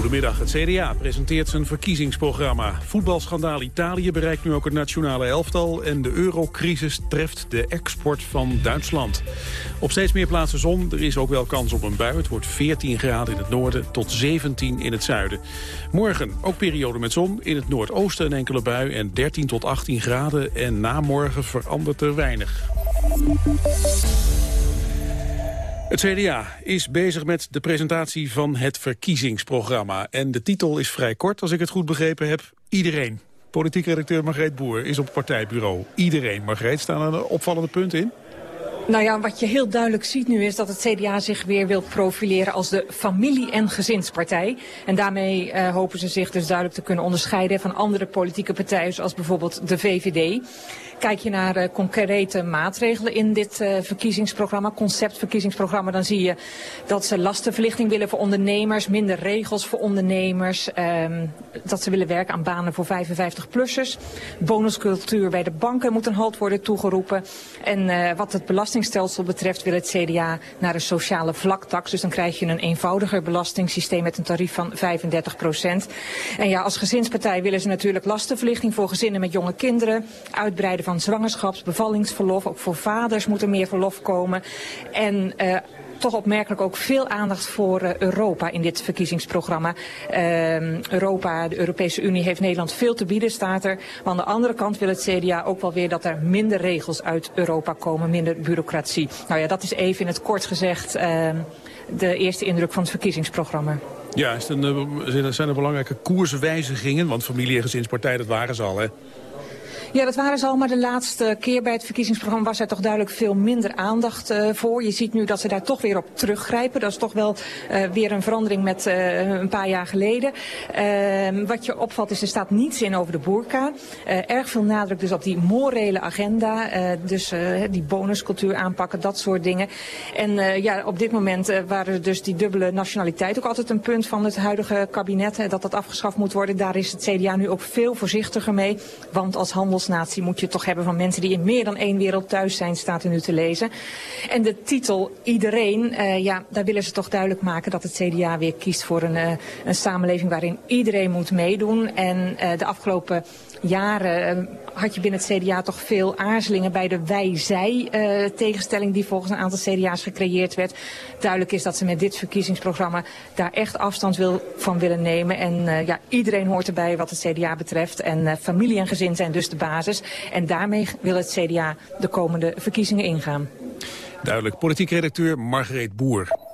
Goedemiddag. Het CDA presenteert zijn verkiezingsprogramma. Voetbalschandaal Italië bereikt nu ook het nationale elftal... en de eurocrisis treft de export van Duitsland. Op steeds meer plaatsen zon. Er is ook wel kans op een bui. Het wordt 14 graden in het noorden tot 17 in het zuiden. Morgen ook periode met zon. In het noordoosten een enkele bui en 13 tot 18 graden. En na morgen verandert er weinig. Het CDA is bezig met de presentatie van het verkiezingsprogramma. En de titel is vrij kort, als ik het goed begrepen heb. Iedereen. Politiek redacteur Margreet Boer is op het partijbureau. Iedereen. Margreet, staan er opvallende punten in? Nou ja, wat je heel duidelijk ziet nu is dat het CDA zich weer wil profileren als de familie- en gezinspartij. En daarmee uh, hopen ze zich dus duidelijk te kunnen onderscheiden van andere politieke partijen zoals bijvoorbeeld de VVD. Kijk je naar uh, concrete maatregelen in dit uh, verkiezingsprogramma, conceptverkiezingsprogramma, dan zie je dat ze lastenverlichting willen voor ondernemers, minder regels voor ondernemers, um, dat ze willen werken aan banen voor 55-plussers. Bonuscultuur bij de banken moet een halt worden toegeroepen. En uh, wat het belastingstelsel betreft wil het CDA naar een sociale vlaktax. Dus dan krijg je een eenvoudiger belastingssysteem met een tarief van 35 procent. En ja, als gezinspartij willen ze natuurlijk lastenverlichting voor gezinnen met jonge kinderen, uitbreiden van van bevallingsverlof. Ook voor vaders moet er meer verlof komen. En uh, toch opmerkelijk ook veel aandacht voor uh, Europa in dit verkiezingsprogramma. Uh, Europa, de Europese Unie, heeft Nederland veel te bieden, staat er. Maar aan de andere kant wil het CDA ook wel weer dat er minder regels uit Europa komen, minder bureaucratie. Nou ja, dat is even in het kort gezegd uh, de eerste indruk van het verkiezingsprogramma. Ja, een, zijn er belangrijke koerswijzigingen? Want familie- en gezinspartij, dat waren ze al, hè? Ja, dat waren ze al, maar de laatste keer bij het verkiezingsprogramma was er toch duidelijk veel minder aandacht uh, voor. Je ziet nu dat ze daar toch weer op teruggrijpen. Dat is toch wel uh, weer een verandering met uh, een paar jaar geleden. Uh, wat je opvalt is, er staat niets in over de boerka. erg veel nadruk dus op die morele agenda. dus die bonuscultuur aanpakken, dat soort dingen. En ja, op dit moment waren dus die dubbele nationaliteit ook altijd een punt van het huidige kabinet. dat dat afgeschaft moet worden. Daar is het CDA nu ook veel voorzichtiger mee. Want als handels handelsnatie moet je toch hebben van mensen die in meer dan één wereld thuis zijn, staat er nu te lezen. En de titel Iedereen, uh, ja, daar willen ze toch duidelijk maken dat het CDA weer kiest voor een, uh, een samenleving waarin iedereen moet meedoen. En uh, de afgelopen jaren had je binnen het CDA toch veel aarzelingen bij de wij-zij uh, tegenstelling die volgens een aantal CDA's gecreëerd werd. Duidelijk is dat ze met dit verkiezingsprogramma daar echt afstand wil, van willen nemen. En uh, ja, iedereen hoort erbij wat het CDA betreft. En familie en gezin zijn dus de basis. En daarmee wil het CDA de komende verkiezingen ingaan. Duidelijk. Politiek redacteur Margreet Boer.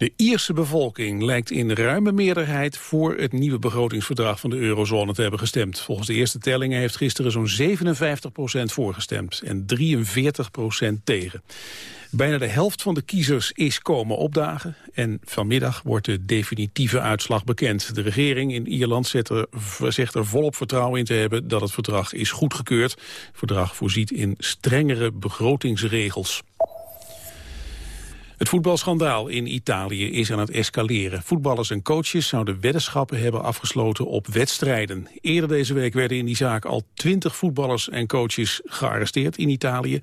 De Ierse bevolking lijkt in ruime meerderheid voor het nieuwe begrotingsverdrag van de eurozone te hebben gestemd. Volgens de eerste tellingen heeft gisteren zo'n 57% voorgestemd en 43% tegen. Bijna de helft van de kiezers is komen opdagen en vanmiddag wordt de definitieve uitslag bekend. De regering in Ierland zet er, zegt er volop vertrouwen in te hebben dat het verdrag is goedgekeurd. Het verdrag voorziet in strengere begrotingsregels. Het voetbalschandaal in Italië is aan het escaleren. Voetballers en coaches zouden weddenschappen hebben afgesloten op wedstrijden. Eerder deze week werden in die zaak al twintig voetballers en coaches gearresteerd in Italië.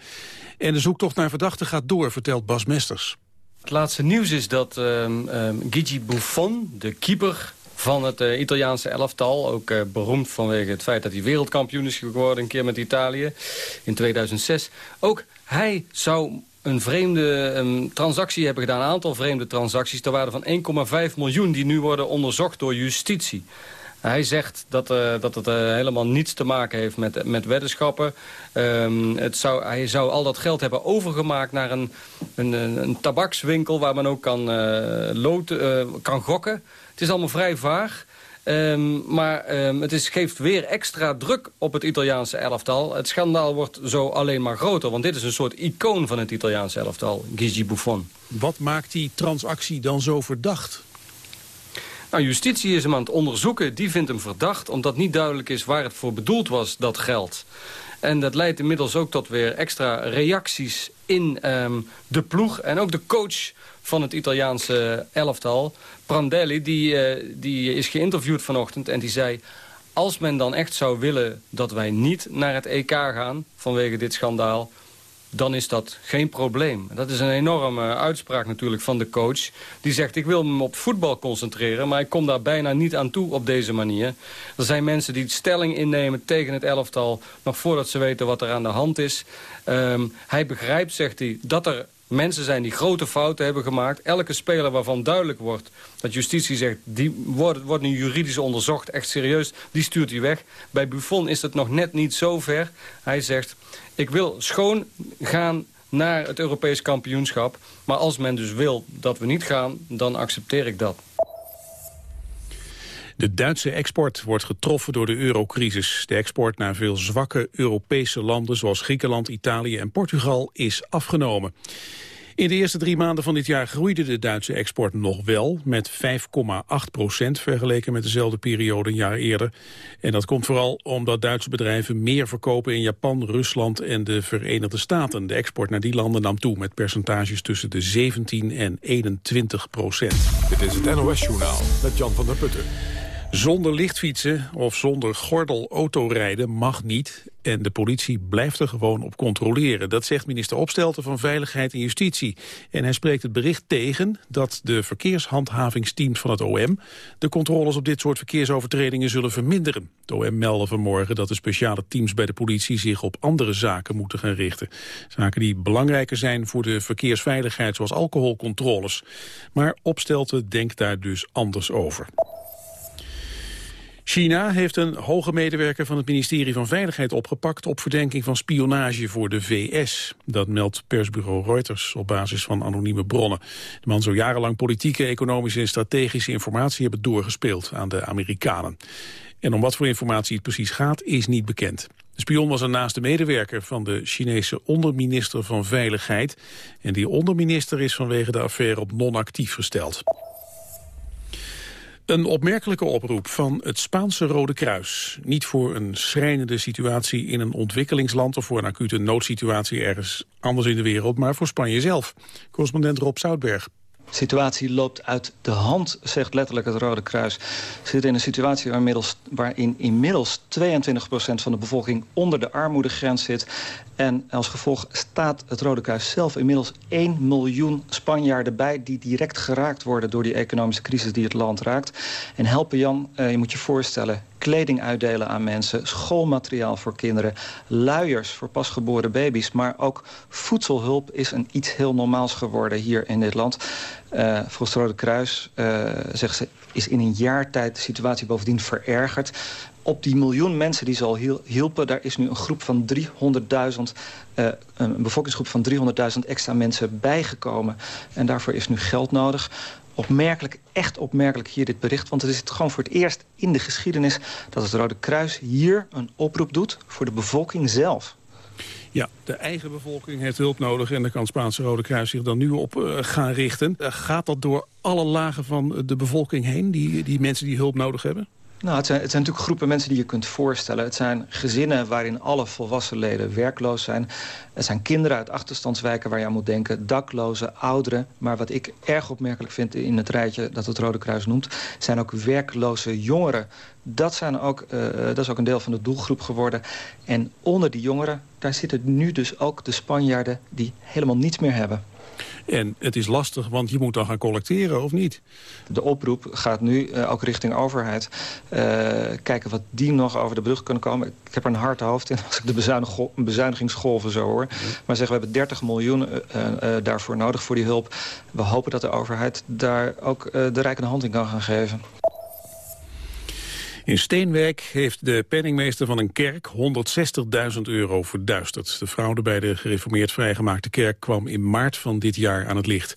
En de zoektocht naar verdachten gaat door, vertelt Bas Mesters. Het laatste nieuws is dat um, um, Gigi Buffon, de keeper van het uh, Italiaanse elftal. Ook uh, beroemd vanwege het feit dat hij wereldkampioen is geworden... een keer met Italië in 2006. Ook hij zou een vreemde um, transactie hebben gedaan. Een aantal vreemde transacties ter waarde van 1,5 miljoen... die nu worden onderzocht door justitie. Hij zegt dat, uh, dat het uh, helemaal niets te maken heeft met, met weddenschappen. Um, het zou, hij zou al dat geld hebben overgemaakt naar een, een, een tabakswinkel... waar men ook kan, uh, loten, kan gokken. Het is allemaal vrij vaag. Um, maar um, het is, geeft weer extra druk op het Italiaanse elftal. Het schandaal wordt zo alleen maar groter. Want dit is een soort icoon van het Italiaanse elftal, Gigi Buffon. Wat maakt die transactie dan zo verdacht? Nou, justitie is hem aan het onderzoeken. Die vindt hem verdacht, omdat niet duidelijk is waar het voor bedoeld was, dat geld. En dat leidt inmiddels ook tot weer extra reacties in um, de ploeg. En ook de coach van het Italiaanse elftal, Prandelli, die, uh, die is geïnterviewd vanochtend en die zei... als men dan echt zou willen dat wij niet naar het EK gaan vanwege dit schandaal... dan is dat geen probleem. Dat is een enorme uitspraak natuurlijk van de coach. Die zegt, ik wil me op voetbal concentreren... maar ik kom daar bijna niet aan toe op deze manier. Er zijn mensen die stelling innemen tegen het elftal... nog voordat ze weten wat er aan de hand is. Um, hij begrijpt, zegt hij, dat er mensen zijn die grote fouten hebben gemaakt. Elke speler waarvan duidelijk wordt dat justitie zegt... die wordt, wordt nu juridisch onderzocht, echt serieus, die stuurt hij weg. Bij Buffon is het nog net niet zo ver. Hij zegt, ik wil schoon gaan naar het Europees kampioenschap. Maar als men dus wil dat we niet gaan, dan accepteer ik dat. De Duitse export wordt getroffen door de eurocrisis. De export naar veel zwakke Europese landen zoals Griekenland, Italië en Portugal is afgenomen. In de eerste drie maanden van dit jaar groeide de Duitse export nog wel... met 5,8 procent vergeleken met dezelfde periode een jaar eerder. En dat komt vooral omdat Duitse bedrijven meer verkopen in Japan, Rusland en de Verenigde Staten. De export naar die landen nam toe met percentages tussen de 17 en 21 procent. Dit is het NOS Journaal met Jan van der Putten. Zonder lichtfietsen of zonder gordel autorijden mag niet. En de politie blijft er gewoon op controleren. Dat zegt minister Opstelten van Veiligheid en Justitie. En hij spreekt het bericht tegen dat de verkeershandhavingsteams van het OM... de controles op dit soort verkeersovertredingen zullen verminderen. Het OM meldde vanmorgen dat de speciale teams bij de politie... zich op andere zaken moeten gaan richten. Zaken die belangrijker zijn voor de verkeersveiligheid... zoals alcoholcontroles. Maar Opstelten denkt daar dus anders over. China heeft een hoge medewerker van het ministerie van Veiligheid opgepakt op verdenking van spionage voor de VS. Dat meldt persbureau Reuters op basis van anonieme bronnen. De man zou jarenlang politieke, economische en strategische informatie hebben doorgespeeld aan de Amerikanen. En om wat voor informatie het precies gaat is niet bekend. De spion was een naaste medewerker van de Chinese onderminister van Veiligheid. En die onderminister is vanwege de affaire op non-actief gesteld. Een opmerkelijke oproep van het Spaanse Rode Kruis. Niet voor een schrijnende situatie in een ontwikkelingsland... of voor een acute noodsituatie ergens anders in de wereld... maar voor Spanje zelf. Correspondent Rob Zoutberg. Situatie loopt uit de hand, zegt letterlijk het Rode Kruis. Zitten in een situatie waarin inmiddels 22% van de bevolking onder de armoedegrens zit. En als gevolg staat het Rode Kruis zelf inmiddels 1 miljoen Spanjaarden bij... die direct geraakt worden door die economische crisis die het land raakt. En helpen Jan, eh, je moet je voorstellen, kleding uitdelen aan mensen... schoolmateriaal voor kinderen, luiers voor pasgeboren baby's... maar ook voedselhulp is een iets heel normaals geworden hier in dit land. Uh, volgens het Rode Kruis, uh, zegt ze, is in een jaar tijd de situatie bovendien verergerd op die miljoen mensen die ze al hielpen... daar is nu een groep van 300.000, uh, een bevolkingsgroep van 300.000 extra mensen bijgekomen. En daarvoor is nu geld nodig. Opmerkelijk, echt opmerkelijk hier dit bericht. Want het is gewoon voor het eerst in de geschiedenis... dat het Rode Kruis hier een oproep doet voor de bevolking zelf. Ja, de eigen bevolking heeft hulp nodig en daar kan het Spaanse Rode Kruis zich dan nu op uh, gaan richten. Uh, gaat dat door alle lagen van de bevolking heen, die, die mensen die hulp nodig hebben? Nou, het zijn, het zijn natuurlijk groepen mensen die je kunt voorstellen. Het zijn gezinnen waarin alle volwassen leden werkloos zijn. Het zijn kinderen uit achterstandswijken waar je aan moet denken. Daklozen, ouderen. Maar wat ik erg opmerkelijk vind in het rijtje dat het Rode Kruis noemt... zijn ook werkloze jongeren. Dat, zijn ook, uh, dat is ook een deel van de doelgroep geworden. En onder die jongeren, daar zitten nu dus ook de Spanjaarden... die helemaal niets meer hebben. En het is lastig, want je moet dan gaan collecteren, of niet? De oproep gaat nu uh, ook richting overheid. Uh, kijken wat die nog over de brug kunnen komen. Ik heb er een hard hoofd in als ik de bezuinig bezuinigingsgolven zo hoor. Maar zeggen, we hebben 30 miljoen uh, daarvoor nodig voor die hulp. We hopen dat de overheid daar ook de rijkende hand in kan gaan geven. In Steenwijk heeft de penningmeester van een kerk 160.000 euro verduisterd. De fraude bij de gereformeerd vrijgemaakte kerk kwam in maart van dit jaar aan het licht.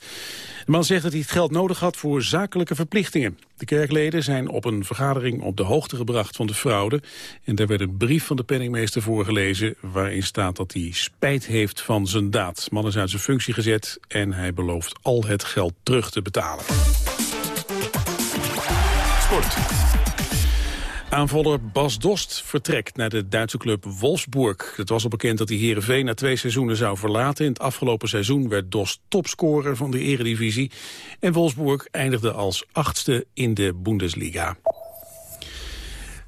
De man zegt dat hij het geld nodig had voor zakelijke verplichtingen. De kerkleden zijn op een vergadering op de hoogte gebracht van de fraude. En daar werd een brief van de penningmeester voorgelezen... waarin staat dat hij spijt heeft van zijn daad. De man is uit zijn functie gezet en hij belooft al het geld terug te betalen. Sport. Aanvaller Bas Dost vertrekt naar de Duitse club Wolfsburg. Het was al bekend dat hij Heerenveen na twee seizoenen zou verlaten. In het afgelopen seizoen werd Dost topscorer van de eredivisie. En Wolfsburg eindigde als achtste in de Bundesliga.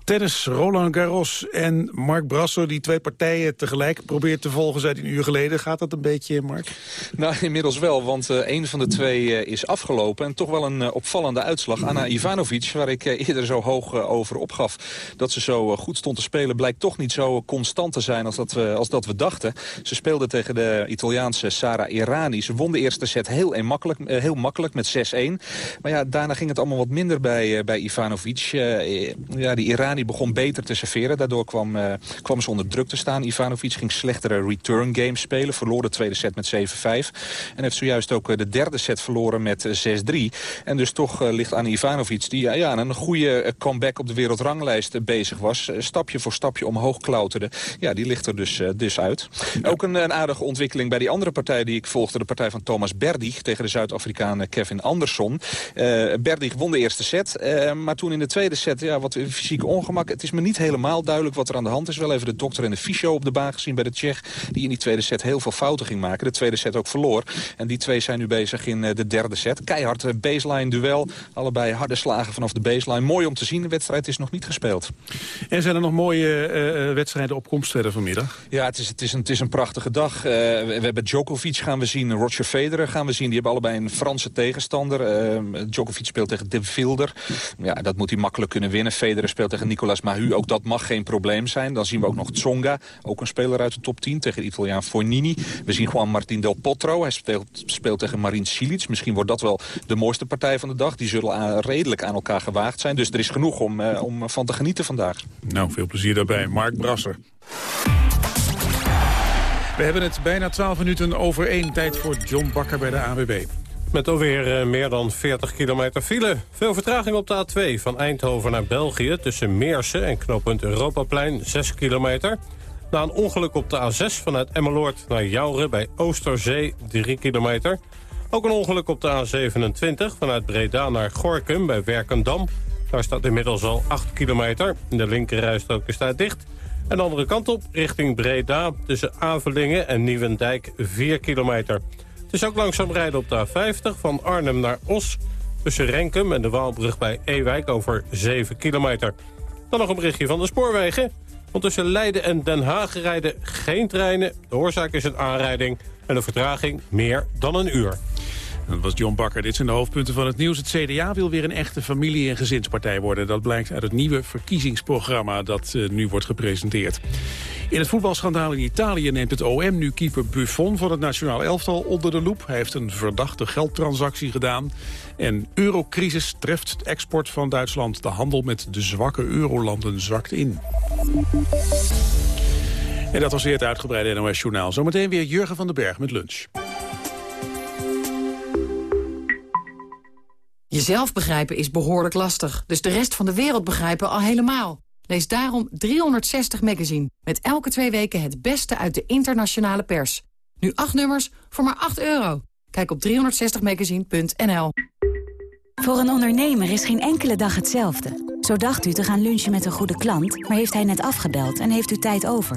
Tennis, Roland Garros en Mark Brasser, die twee partijen tegelijk probeert te volgen seit een uur geleden. Gaat dat een beetje, Mark? Nou, inmiddels wel, want uh, een van de twee uh, is afgelopen. En toch wel een uh, opvallende uitslag. Anna Ivanovic, waar ik eerder zo hoog over opgaf dat ze zo goed stond te spelen... blijkt toch niet zo constant te zijn als dat, we, als dat we dachten. Ze speelde tegen de Italiaanse Sara Irani. Ze won de eerste set heel, makkelijk, heel makkelijk met 6-1. Maar ja, daarna ging het allemaal wat minder bij, bij Ivanovic. ja, die Irani die begon beter te serveren. Daardoor kwam, uh, kwam ze onder druk te staan. Ivanovic ging slechtere return games spelen. Verloor de tweede set met 7-5. En heeft zojuist ook eh, de derde set verloren met 6-3. Eh, en dus toch ligt aan Ivanovic... die ja, ja, een goede comeback op de wereldranglijst bezig was. stapje voor stapje omhoog klauterde. Ja, die ligt er dus, dus uit. Ook een, een, aardige ontwikkeling bij die andere partij die ik volgde. De partij van Thomas Berdig tegen de Zuid-Afrikaan Kevin Anderson. Berdig won de eerste set. maar toen in de tweede set ja, wat fysieke ongemak. Het is me niet helemaal duidelijk wat er aan de hand is. Wel even de dokter en de fysio op de baan gezien bij de Tsjech... die in die tweede set heel veel fouten ging maken. De tweede set ook verloor. En die twee zijn nu bezig in eh, de derde set. Keihard eh, baseline duel. Allebei harde slagen vanaf de baseline. Mooi om te zien. De wedstrijd is nog niet gespeeld. En zijn er nog mooie uh, wedstrijden op komst verder vanmiddag? Ja, het is, het is, een, het is een prachtige dag. Uh, we, hebben Djokovic gaan we zien. Roger Federer gaan we zien. Die hebben allebei een Franse tegenstander. Uh, Djokovic speelt tegen De Vilder. Ja, dat moet hij makkelijk kunnen winnen. Federer speelt tegen Nicolas Mahu. Ook dat mag geen probleem zijn. Dan zien we ook nog Tsonga, ook een speler uit de top 10... tegen Italiaan Fornini. We zien gewoon Martin Del Potro. Hij speelt, speelt tegen Marin Cilic. Misschien wordt dat wel de mooiste partij van de dag. Die zullen redelijk aan elkaar gewaagd zijn. Dus er is genoeg om, uh, om van te genieten vandaag. Nou, veel plezier daarbij. Mark Brasser. We hebben het bijna 12 minuten over één tijd voor John Bakker bij de AWB. Met alweer uh, meer dan 40 kilometer file. Veel vertraging op de A2 van Eindhoven naar België... tussen Meersen en knooppunt Europaplein, 6 kilometer. Na een ongeluk op de A6 vanuit Emmeloord naar Jouren bij Oosterzee, 3 kilometer. Ook een ongeluk op de A27 vanuit Breda naar Gorkum bij Werkendam. Daar staat inmiddels al 8 kilometer. De linkerrijstrook is dicht. En de andere kant op, richting Breda, tussen Avelingen en Nieuwendijk, 4 kilometer. Het is ook langzaam rijden op de A50 van Arnhem naar Os... tussen Renkum en de Waalbrug bij Ewijk over 7 kilometer. Dan nog een berichtje van de spoorwegen. Want tussen Leiden en Den Haag rijden geen treinen. De oorzaak is een aanrijding en de vertraging meer dan een uur. Dat was John Bakker. Dit zijn de hoofdpunten van het nieuws. Het CDA wil weer een echte familie- en gezinspartij worden. Dat blijkt uit het nieuwe verkiezingsprogramma dat uh, nu wordt gepresenteerd. In het voetbalschandaal in Italië neemt het OM nu keeper Buffon van het nationaal elftal onder de loep. Hij heeft een verdachte geldtransactie gedaan. En eurocrisis treft het export van Duitsland. De handel met de zwakke eurolanden zakt in. En dat was weer het uitgebreide NOS-journaal. Zometeen weer Jurgen van den Berg met lunch. Jezelf begrijpen is behoorlijk lastig, dus de rest van de wereld begrijpen al helemaal. Lees daarom 360 Magazine, met elke twee weken het beste uit de internationale pers. Nu acht nummers voor maar 8 euro. Kijk op 360magazine.nl. Voor een ondernemer is geen enkele dag hetzelfde. Zo dacht u te gaan lunchen met een goede klant, maar heeft hij net afgebeld en heeft u tijd over.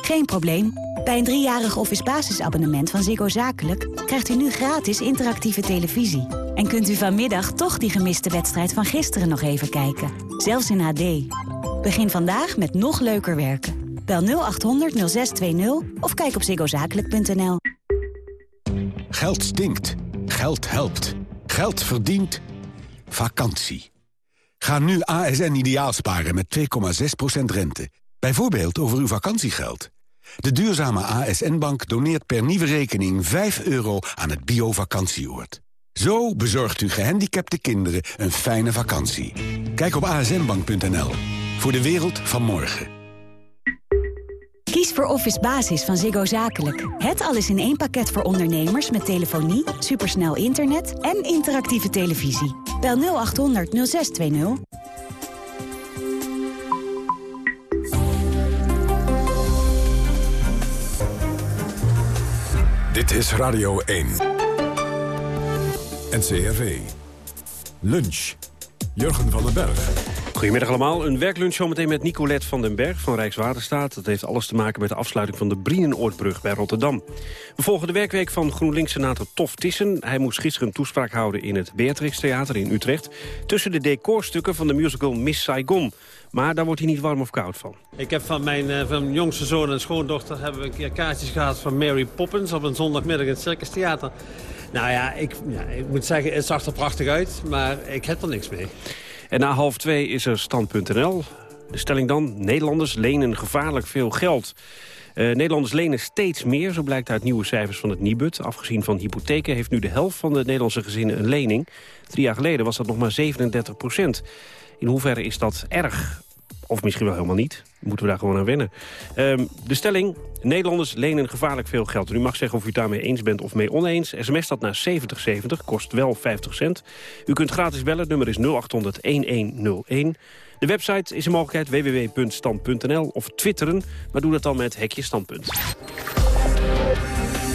Geen probleem. Bij een driejarig office basisabonnement van Ziggo Zakelijk... krijgt u nu gratis interactieve televisie. En kunt u vanmiddag toch die gemiste wedstrijd van gisteren nog even kijken. Zelfs in HD. Begin vandaag met nog leuker werken. Bel 0800 0620 of kijk op ziggozakelijk.nl. Geld stinkt. Geld helpt. Geld verdient. Vakantie. Ga nu ASN ideaal sparen met 2,6% rente. Bijvoorbeeld over uw vakantiegeld. De duurzame ASN-bank doneert per nieuwe rekening 5 euro aan het bio-vakantieoord. Zo bezorgt u gehandicapte kinderen een fijne vakantie. Kijk op asnbank.nl. Voor de wereld van morgen. Kies voor Office Basis van Ziggo Zakelijk. Het alles in één pakket voor ondernemers met telefonie, supersnel internet en interactieve televisie. Bel 0800 0620. Dit is Radio 1. NCRV. Lunch. Jurgen van den Berg. Goedemiddag allemaal. Een werklunch zometeen met Nicolette van den Berg van Rijkswaterstaat. Dat heeft alles te maken met de afsluiting van de Brienenoordbrug bij Rotterdam. We volgen de werkweek van GroenLinks-senator Tof Tissen. Hij moest gisteren een toespraak houden in het Beatrix Theater in Utrecht... tussen de decorstukken van de musical Miss Saigon. Maar daar wordt hij niet warm of koud van. Ik heb van mijn, uh, van mijn jongste zoon en schoondochter... hebben we een keer kaartjes gehad van Mary Poppins... op een zondagmiddag in het Circus Theater. Nou ja ik, ja, ik moet zeggen, het zag er prachtig uit, maar ik heb er niks mee. En na half twee is er stand.nl. De stelling dan, Nederlanders lenen gevaarlijk veel geld. Uh, Nederlanders lenen steeds meer, zo blijkt uit nieuwe cijfers van het Nibud. Afgezien van hypotheken heeft nu de helft van de Nederlandse gezinnen een lening. Drie jaar geleden was dat nog maar 37 procent. In hoeverre is dat erg? Of misschien wel helemaal niet. Moeten we daar gewoon aan wennen. Um, de stelling, Nederlanders lenen gevaarlijk veel geld. u mag zeggen of u daarmee eens bent of mee oneens. SMS dat naar 7070, kost wel 50 cent. U kunt gratis bellen, nummer is 0800-1101. De website is een mogelijkheid www.stand.nl of twitteren. Maar doe dat dan met hekje standpunt.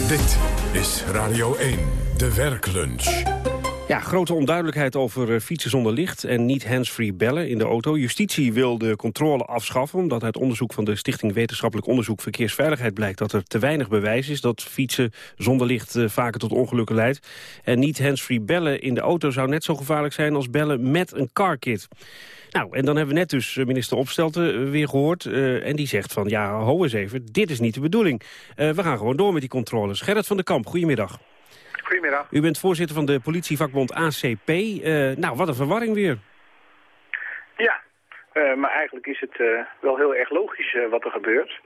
Dit is Radio 1, de werklunch. Ja, grote onduidelijkheid over eh, fietsen zonder licht en niet handsfree bellen in de auto. Justitie wil de controle afschaffen omdat uit onderzoek van de Stichting Wetenschappelijk Onderzoek Verkeersveiligheid blijkt dat er te weinig bewijs is dat fietsen zonder licht uh, vaker tot ongelukken leidt. En niet handsfree bellen in de auto zou net zo gevaarlijk zijn als bellen met een carkit. Nou, en dan hebben we net dus eh, minister Opstelten weer gehoord. En die zegt van, ja, ho eens even, dit is niet de bedoeling. We gaan gewoon door met die controles. Gerrit van der Kamp, goedemiddag. Goedemiddag. U bent voorzitter van de politievakbond ACP. Uh, nou, wat een verwarring weer. Ja, uh, maar eigenlijk is het uh, wel heel erg logisch wat er gebeurt.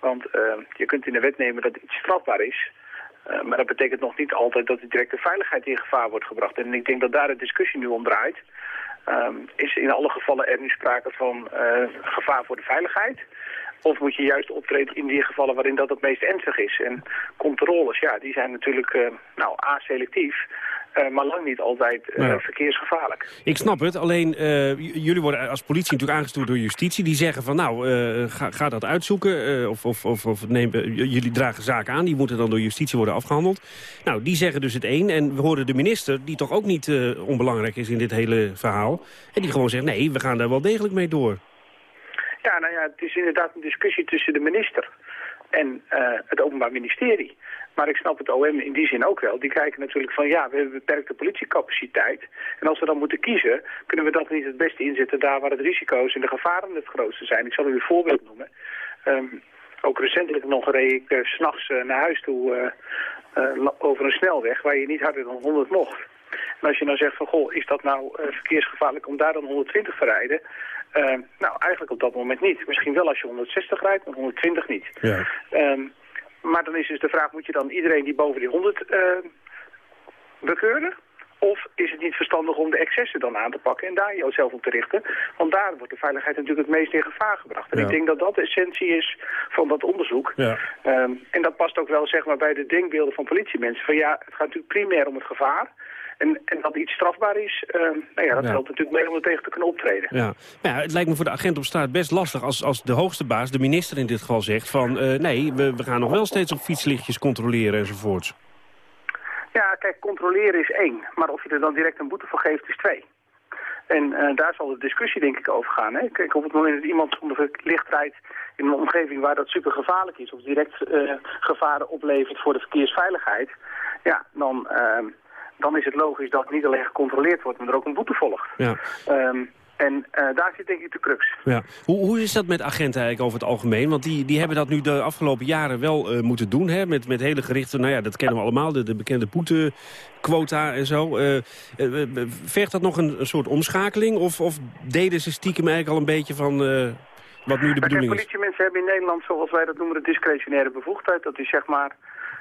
Want je kunt in de wet nemen dat iets strafbaar is. maar dat betekent nog niet altijd dat de directe veiligheid in gevaar wordt gebracht. En ik denk dat daar de discussie nu om draait. Um, is in alle gevallen er nu sprake van gevaar voor de veiligheid... Of moet je juist optreden in die gevallen waarin dat het meest ernstig is. En controles, ja, die zijn natuurlijk uh, nou, aselectief. Uh, maar lang niet altijd uh, ja. verkeersgevaarlijk. Ik snap het, alleen jullie worden als politie natuurlijk aangestuurd door justitie. Die zeggen van nou, ga, ga, dat uitzoeken. of of, of, of neem, jullie dragen zaken aan, die moeten dan door justitie worden afgehandeld. Nou, die zeggen dus het een. En we horen de minister, die toch ook niet onbelangrijk is in dit hele verhaal. En die gewoon zegt nee, we gaan daar wel degelijk mee door. Ja, nou ja, het is inderdaad een discussie tussen de minister en uh, het Openbaar Ministerie. Maar ik snap het OM in die zin ook wel. Die kijken natuurlijk van ja, we hebben beperkte politiecapaciteit. En als we dan moeten kiezen, kunnen we dat niet het beste inzetten daar waar het risico's en de gevaren het grootste zijn. Ik zal u een voorbeeld noemen. Um, ook recentelijk nog reed ik uh, s'nachts uh, naar huis toe over een snelweg waar je niet harder dan 100 mocht. En als je nou zegt van goh, is dat nou verkeersgevaarlijk om daar dan 120 te rijden? Uh, nou, eigenlijk op dat moment niet. Misschien wel als je 160 rijdt, maar 120 niet. Ja. Um, maar dan is dus de vraag, moet je dan iedereen die boven die 100 uh, bekeuren? Of is het niet verstandig om de excessen dan aan te pakken en daar jezelf op te richten? Want daar wordt de veiligheid natuurlijk het meest in gevaar gebracht. En ja. ik denk dat dat de essentie is van dat onderzoek. Ja. Um, en dat past ook wel zeg maar, bij de denkbeelden van politiemensen. Van ja, het gaat natuurlijk primair om het gevaar. En, en dat iets strafbaar is, uh, nou ja, dat ja. helpt natuurlijk mee om er tegen te kunnen optreden. Ja. ja, het lijkt me voor de agent op straat best lastig als, als de hoogste baas, de minister in dit geval, zegt van uh, nee, we, we gaan nog wel steeds op fietslichtjes controleren enzovoorts. Ja, kijk, controleren is één, maar of je er dan direct een boete voor geeft is twee. En uh, daar zal de discussie denk ik over gaan. Hè? Kijk, op het moment dat iemand zonder licht rijdt in een omgeving waar dat super gevaarlijk is... of direct uh, gevaren oplevert voor de verkeersveiligheid... ja, dan, uh, dan is het logisch dat niet alleen gecontroleerd wordt, maar er ook een boete volgt. Ja. Um, en uh, daar zit denk ik de crux. Ja. Hoe, hoe is dat met agenten eigenlijk over het algemeen? Want die, die hebben dat nu de afgelopen jaren wel uh, moeten doen. Hè? Met, met hele gerichte, nou ja, dat kennen we allemaal, de, de bekende boetequota en zo. Uh, vergt dat nog een, een, soort omschakeling? Of, of deden ze stiekem eigenlijk al een beetje van wat nu de bedoeling is? Politiemensen hebben in Nederland, zoals wij dat noemen, de discretionaire bevoegdheid. Dat is zeg maar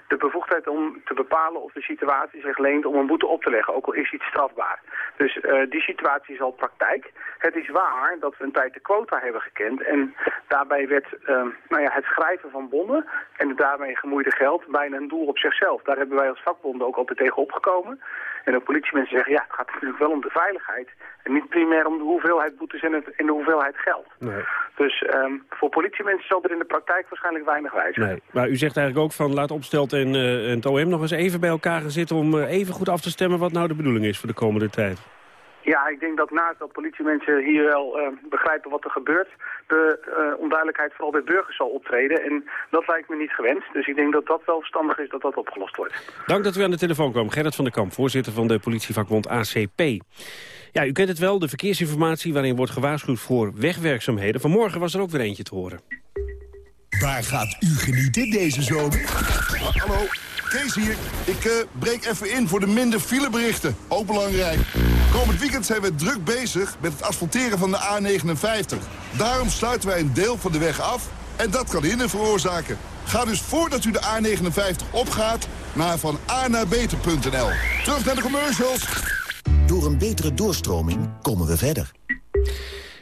de bevoegdheid om te bepalen of de situatie zich leent om een boete op te leggen, ook al is iets strafbaar. Dus uh, die situatie is al praktijk. Het is waar dat we een tijd de quota hebben gekend en daarbij werd uh, nou ja, het schrijven van bonnen en het daarmee gemoeide geld bijna een doel op zichzelf. Daar hebben wij als vakbonden ook altijd tegen opgekomen. En de politiemensen zeggen, ja, het gaat natuurlijk wel om de veiligheid. En niet primair om de hoeveelheid boetes en, het, en de hoeveelheid geld. Nee. Dus um, voor politiemensen zal er in de praktijk waarschijnlijk weinig wijzen. Nee. Maar u zegt eigenlijk ook van, laat Opstelt en, uh, en het OM nog eens even bij elkaar gaan zitten... om uh, even goed af te stemmen wat nou de bedoeling is voor de komende tijd. Ja, ik denk dat naast dat politiemensen hier wel uh, begrijpen wat er gebeurt, de uh, onduidelijkheid vooral bij burgers zal optreden. En dat lijkt me niet gewenst. Dus ik denk dat dat wel verstandig is dat dat opgelost wordt. Dank dat u aan de telefoon kwam. Gerrit van der Kamp, voorzitter van de politievakbond ACP. Ja, u kent het wel, de verkeersinformatie waarin wordt gewaarschuwd voor wegwerkzaamheden. Vanmorgen was er ook weer eentje te horen. Waar gaat u genieten deze zomer? hallo, Kees hier. Ik uh, breek even in voor de minder fileberichten. Ook belangrijk. Komend weekend zijn we druk bezig met het asfalteren van de A59. Daarom sluiten wij een deel van de weg af en dat kan hinder veroorzaken. Ga dus voordat u de A59 opgaat naar van A naar beter.nl. Terug naar de commercials. Door een betere doorstroming komen we verder.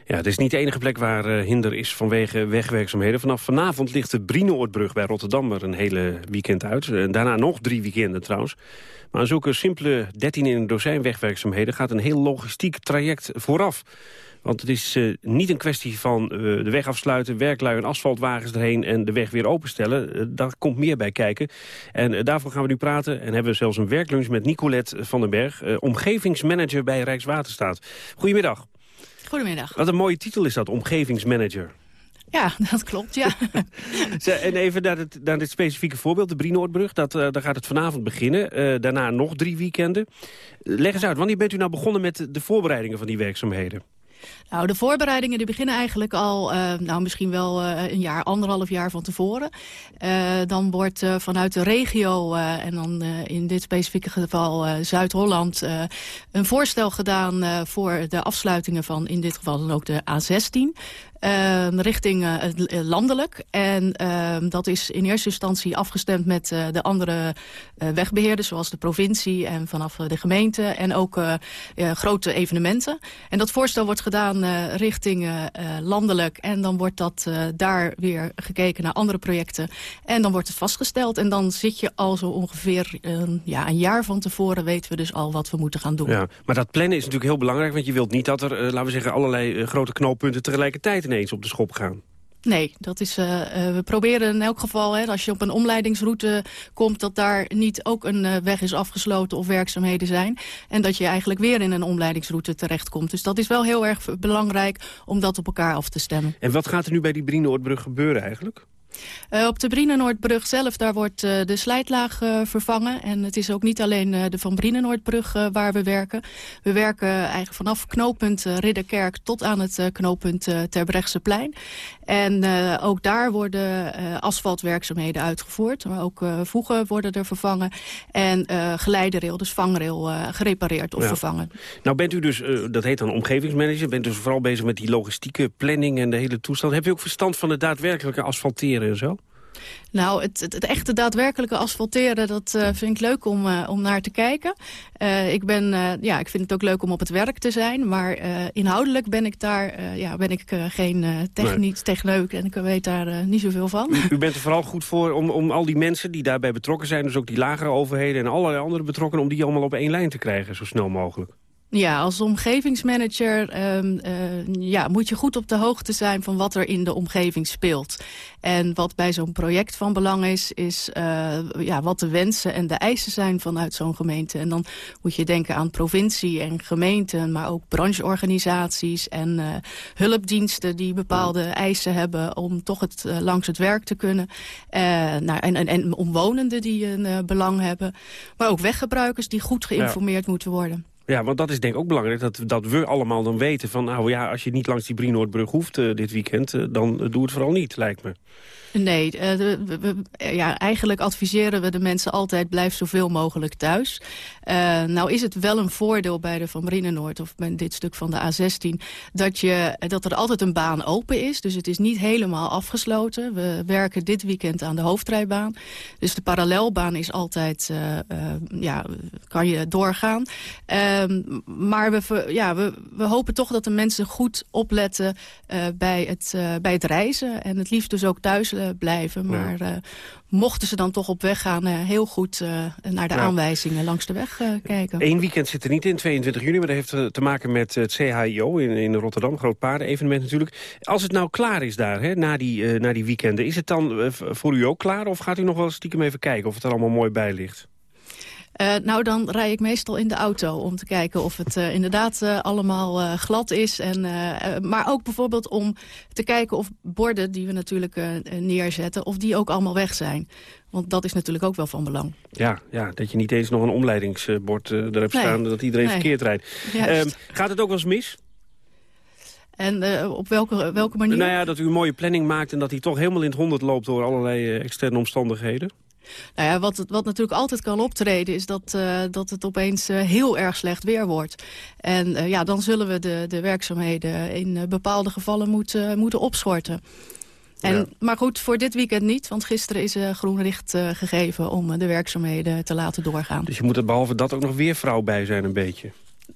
Ja, het is niet de enige plek waar uh, hinder is vanwege wegwerkzaamheden. Vanaf vanavond ligt de Brienoordbrug bij Rotterdam er een hele weekend uit. En daarna nog drie weekenden trouwens. Maar aan zulke simpele 13 in een dozijn wegwerkzaamheden... gaat een heel logistiek traject vooraf. Want het is uh, niet een kwestie van uh, de weg afsluiten, werklui en asfaltwagens erheen en de weg weer openstellen. Daar komt meer bij kijken. En daarvoor gaan we nu praten en hebben we zelfs een werklunch met Nicolette van den Berg, omgevingsmanager bij Rijkswaterstaat. Goedemiddag. Goedemiddag. Wat een mooie titel is dat, omgevingsmanager. Ja, dat klopt, ja. en even naar, het, naar dit specifieke voorbeeld, de Brienoordbrug. Dat, uh, daar gaat het vanavond beginnen. Uh, daarna nog drie weekenden. Leg eens uit, wanneer bent u nou begonnen met de voorbereidingen van die werkzaamheden? Nou, de voorbereidingen die beginnen eigenlijk al, uh, nou misschien wel uh, een jaar, anderhalf jaar van tevoren. Uh, dan wordt vanuit de regio, en dan in dit specifieke geval Zuid-Holland, een voorstel gedaan voor de afsluitingen van in dit geval dan ook de A16. Uh, richting uh, landelijk. En uh, dat is in eerste instantie afgestemd met de andere wegbeheerders... zoals de provincie en vanaf de gemeente en ook grote evenementen. En dat voorstel wordt gedaan richting landelijk. En dan wordt dat daar weer gekeken naar andere projecten. En dan wordt het vastgesteld. En dan zit je al zo ongeveer ja, een jaar van tevoren... weten we dus al wat we moeten gaan doen. Ja, maar dat plannen is natuurlijk heel belangrijk... want je wilt niet dat er, laten we zeggen, allerlei grote knooppunten tegelijkertijd ineens op de schop gaan. Nee, dat is, uh, uh, we proberen in elk geval, hè, als je op een omleidingsroute komt... dat daar niet ook een uh, weg is afgesloten of werkzaamheden zijn. En dat je eigenlijk weer in een omleidingsroute terechtkomt. Dus dat is wel heel erg belangrijk om dat op elkaar af te stemmen. En wat gaat er nu bij die Brienoordbrug gebeuren eigenlijk? Uh, op de Brienenoordbrug zelf, daar wordt uh, de slijtlaag uh, vervangen. En het is ook niet alleen de Van Brienenoordbrug waar we werken. We werken eigenlijk vanaf knooppunt Ridderkerk tot aan het knooppunt Terbrechtseplein. En ook daar worden asfaltwerkzaamheden uitgevoerd. Maar ook voegen worden er vervangen. En geleiderrail, dus vangrail, gerepareerd of ja. vervangen. Nou bent u dus, dat heet dan omgevingsmanager... bent dus vooral bezig met die logistieke planning en de hele toestand. Heb u ook verstand van de daadwerkelijke asfalteren zo? Nou, het, het, het, echte daadwerkelijke asfalteren, dat uh, vind ik leuk om, uh, om naar te kijken. Uh, ik, ben, ja, ik vind het ook leuk om op het werk te zijn. Maar inhoudelijk ben ik daar ja, ben ik, geen technisch, techneuk en ik weet daar niet zoveel van. U, u, bent er vooral goed voor om, om al die mensen die daarbij betrokken zijn... dus ook die lagere overheden en allerlei andere betrokkenen... om die allemaal op één lijn te krijgen, zo snel mogelijk. Ja, als omgevingsmanager um, uh, ja, moet je goed op de hoogte zijn van wat er in de omgeving speelt. En wat bij zo'n project van belang is, is uh, ja, wat de wensen en de eisen zijn vanuit zo'n gemeente. En dan moet je denken aan provincie en gemeenten, maar ook brancheorganisaties en uh, hulpdiensten die bepaalde eisen hebben om toch het, langs het werk te kunnen. nou, en, en, en omwonenden die een belang hebben. Maar ook weggebruikers die goed geïnformeerd ja. moeten worden. Ja, want dat is denk ik ook belangrijk, dat, dat we allemaal dan weten van... nou ja, als je niet langs die Brienoordbrug hoeft uh, dit weekend, uh, dan uh, doe het vooral niet, lijkt me. Nee, we, ja, eigenlijk adviseren we de mensen altijd blijf zoveel mogelijk thuis. Uh, nou is het wel een voordeel bij de Van Brienenoord of bij dit stuk van de A16... Dat, je, dat er altijd een baan open is, dus het is niet helemaal afgesloten. We werken dit weekend aan de hoofdrijbaan. Dus de parallelbaan is altijd, uh, ja, kan je doorgaan. Um, maar we, ja, we, we hopen toch dat de mensen goed opletten bij, het, bij het reizen. En het liefst dus ook thuis blijven. Maar ja. uh, mochten ze dan toch op weg gaan... Uh, heel goed naar de ja. aanwijzingen langs de weg kijken. Eén weekend zit er niet in, 22 juni. Maar dat heeft te maken met het CHIO in, in Rotterdam. Groot paardenevenement natuurlijk. Als het nou klaar is daar, hè, na, die, na die weekenden... is het dan voor u ook klaar? Of gaat u nog wel stiekem even kijken of het er allemaal mooi bij ligt? Uh, nou, dan rij ik meestal in de auto om te kijken of het uh, inderdaad uh, allemaal glad is. En, maar ook bijvoorbeeld om te kijken of borden die we natuurlijk neerzetten... of die ook allemaal weg zijn. Want dat is natuurlijk ook wel van belang. Ja, ja dat je niet eens nog een omleidingsbord er hebt nee, staan... dat iedereen nee. verkeerd rijdt. Um, gaat het ook wel eens mis? En op welke, welke manier? Nou ja, dat u een mooie planning maakt... en dat hij toch helemaal in het honderd loopt door allerlei externe omstandigheden. Nou ja, wat, wat natuurlijk altijd kan optreden is dat, uh, dat het opeens uh, heel erg slecht weer wordt. En uh, ja, dan zullen we de, de werkzaamheden in bepaalde gevallen moeten, moeten opschorten. En, ja. Maar goed, voor dit weekend niet, want gisteren is groen licht gegeven om de werkzaamheden te laten doorgaan. Dus je moet er behalve dat ook nog weer vrouw bij zijn een beetje?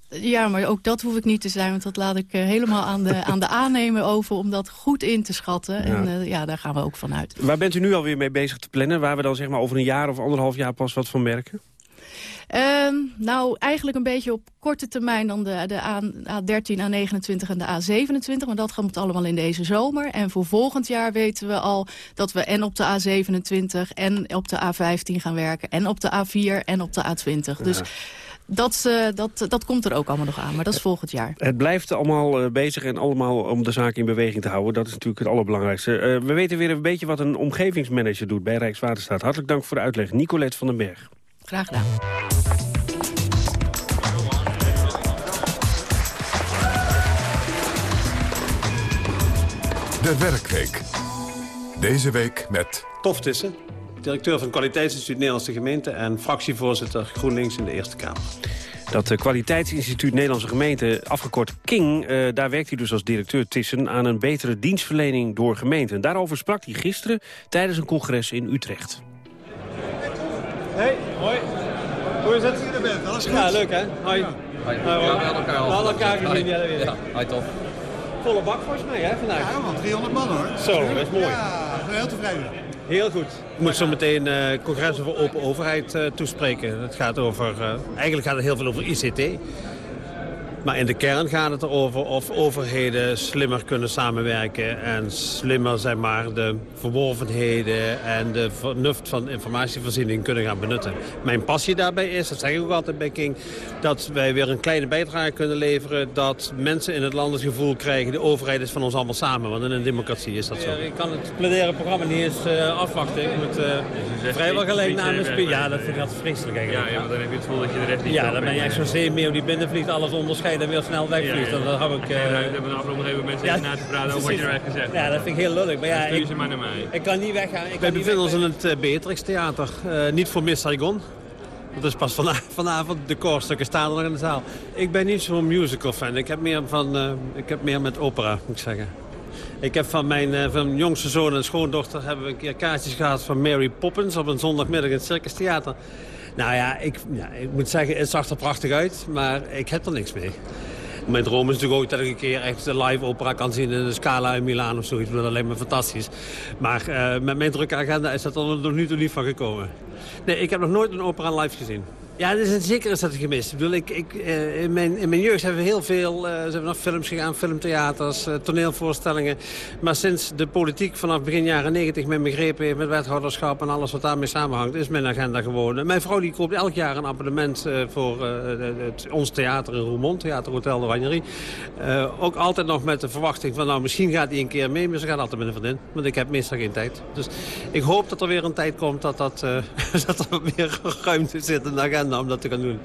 Ja, maar ook dat hoef ik niet te zijn, want dat laat ik uh, helemaal aan de, aan de aannemer over om dat goed in te schatten. Ja. En uh, ja, daar gaan we ook vanuit. Waar bent u nu alweer mee bezig te plannen? Waar we dan zeg maar over een jaar of anderhalf jaar pas wat van merken? Uh, nou, eigenlijk een beetje op korte termijn dan de, de A, A13, A29 en de A27. Maar dat komt allemaal in deze zomer. En voor volgend jaar weten we al dat we en op de A27 en op de A15 gaan werken. En op de A4 en op de A20. Ja. Dat, uh, dat, dat komt er ook allemaal nog aan, maar dat is volgend jaar. Het blijft allemaal uh, bezig en allemaal om de zaak in beweging te houden. Dat is natuurlijk het allerbelangrijkste. Uh, we weten weer een beetje wat een omgevingsmanager doet bij Rijkswaterstaat. Hartelijk dank voor de uitleg. Nicolette van den Berg. Graag gedaan. De Werkweek. Deze week met... Toftissen directeur van Kwaliteitsinstituut Nederlandse Gemeente... en fractievoorzitter GroenLinks in de Eerste Kamer. Dat uh, Kwaliteitsinstituut Nederlandse Gemeente, afgekort KING... Uh, daar werkt hij dus als directeur Tissen aan een betere dienstverlening door gemeenten. Daarover sprak hij gisteren tijdens een congres in Utrecht. Hey, hoi. Hoe is het? Je er bent, alles goed? Ja, leuk hè? Hoi. Ja. Hoi. Hoi. Ja, we hebben elkaar al. We hadden elkaar gezien, ja, weer. Ja, hoi tof. Volle bak volgens mij hè, vandaag. Ja man, 300 man hoor. Zo, dat is mooi. Ja, ik ben heel tevreden. Heel goed. Ik moet zo meteen uh, congres over open overheid uh, toespreken. Het gaat over, uh, eigenlijk gaat het heel veel over ICT. Maar in de kern gaat het erover of overheden slimmer kunnen samenwerken... en slimmer zeg maar, de verworvenheden en de vernuft van informatievoorziening kunnen gaan benutten. Mijn passie daarbij is, dat zeg ik ook altijd bij King... dat wij weer een kleine bijdrage kunnen leveren... dat mensen in het land het gevoel krijgen... de overheid is van ons allemaal samen, want in een democratie is dat zo. ik kan het plenaire programma niet eens uh, afwachten. Ik moet uh, vrijwel gelijk naar mijn spiegel. Ja, dat vind ik altijd vreselijk eigenlijk. Ja, ja, maar dan heb je het gevoel dat je de rest niet Ja, dan ben je echt zo'n zeemeeuw die binnenvliegt, alles onderscheidt en weer snel wegvliegt. Ja, ja. Dat hou ik... Uh... Ja, we hebben afgelopen nog even mensen ja, na te praten over wat je er hebt gezegd. Ja, dat vind ik heel lullig. Maar ja, ik, ze maar naar mij. ik kan niet weggaan. Ik Wij bevinden ons in het uh, Beatrix Theater. Uh, niet voor Miss Saigon. Dat is pas vanavond, vanavond de koorstukken staan er nog in de zaal. Ik ben niet zo'n musical fan. Ik heb meer, van, uh, ik heb meer met opera, moet ik zeggen. Ik heb van mijn, uh, van mijn jongste zoon en schoondochter... hebben we een keer kaartjes gehad van Mary Poppins... op een zondagmiddag in het Circus Theater. Nou ja ik, ja, ik moet zeggen, het zag er prachtig uit. Maar ik heb er niks mee. Mijn droom is natuurlijk ook dat ik een keer echt een live opera kan zien in de Scala in Milaan of zoiets. Dat alleen maar fantastisch. Maar uh, met mijn drukke agenda is dat er nog nu toe niet van gekomen. Nee, ik heb nog nooit een opera live gezien. Ja, dus een, zeker is dat gemist. Ik bedoel, ik, ik, uh, in, mijn, in mijn jeugd hebben we heel veel uh, we nog films gegaan, filmtheaters, uh, toneelvoorstellingen. Maar sinds de politiek vanaf begin jaren negentig me begrepen heeft met wethouderschap en alles wat daarmee samenhangt, is mijn agenda gewoon. Mijn vrouw die koopt elk jaar een abonnement voor ons theater in Roermond, Theater Hotel de Wanjerie. ook altijd nog met de verwachting van nou misschien gaat hij een keer mee, maar ze gaat altijd met een vriendin. Want ik heb meestal geen tijd. Dus ik hoop dat er weer een tijd komt dat, dat, dat er weer ruimte zit in de agenda om dat te gaan doen.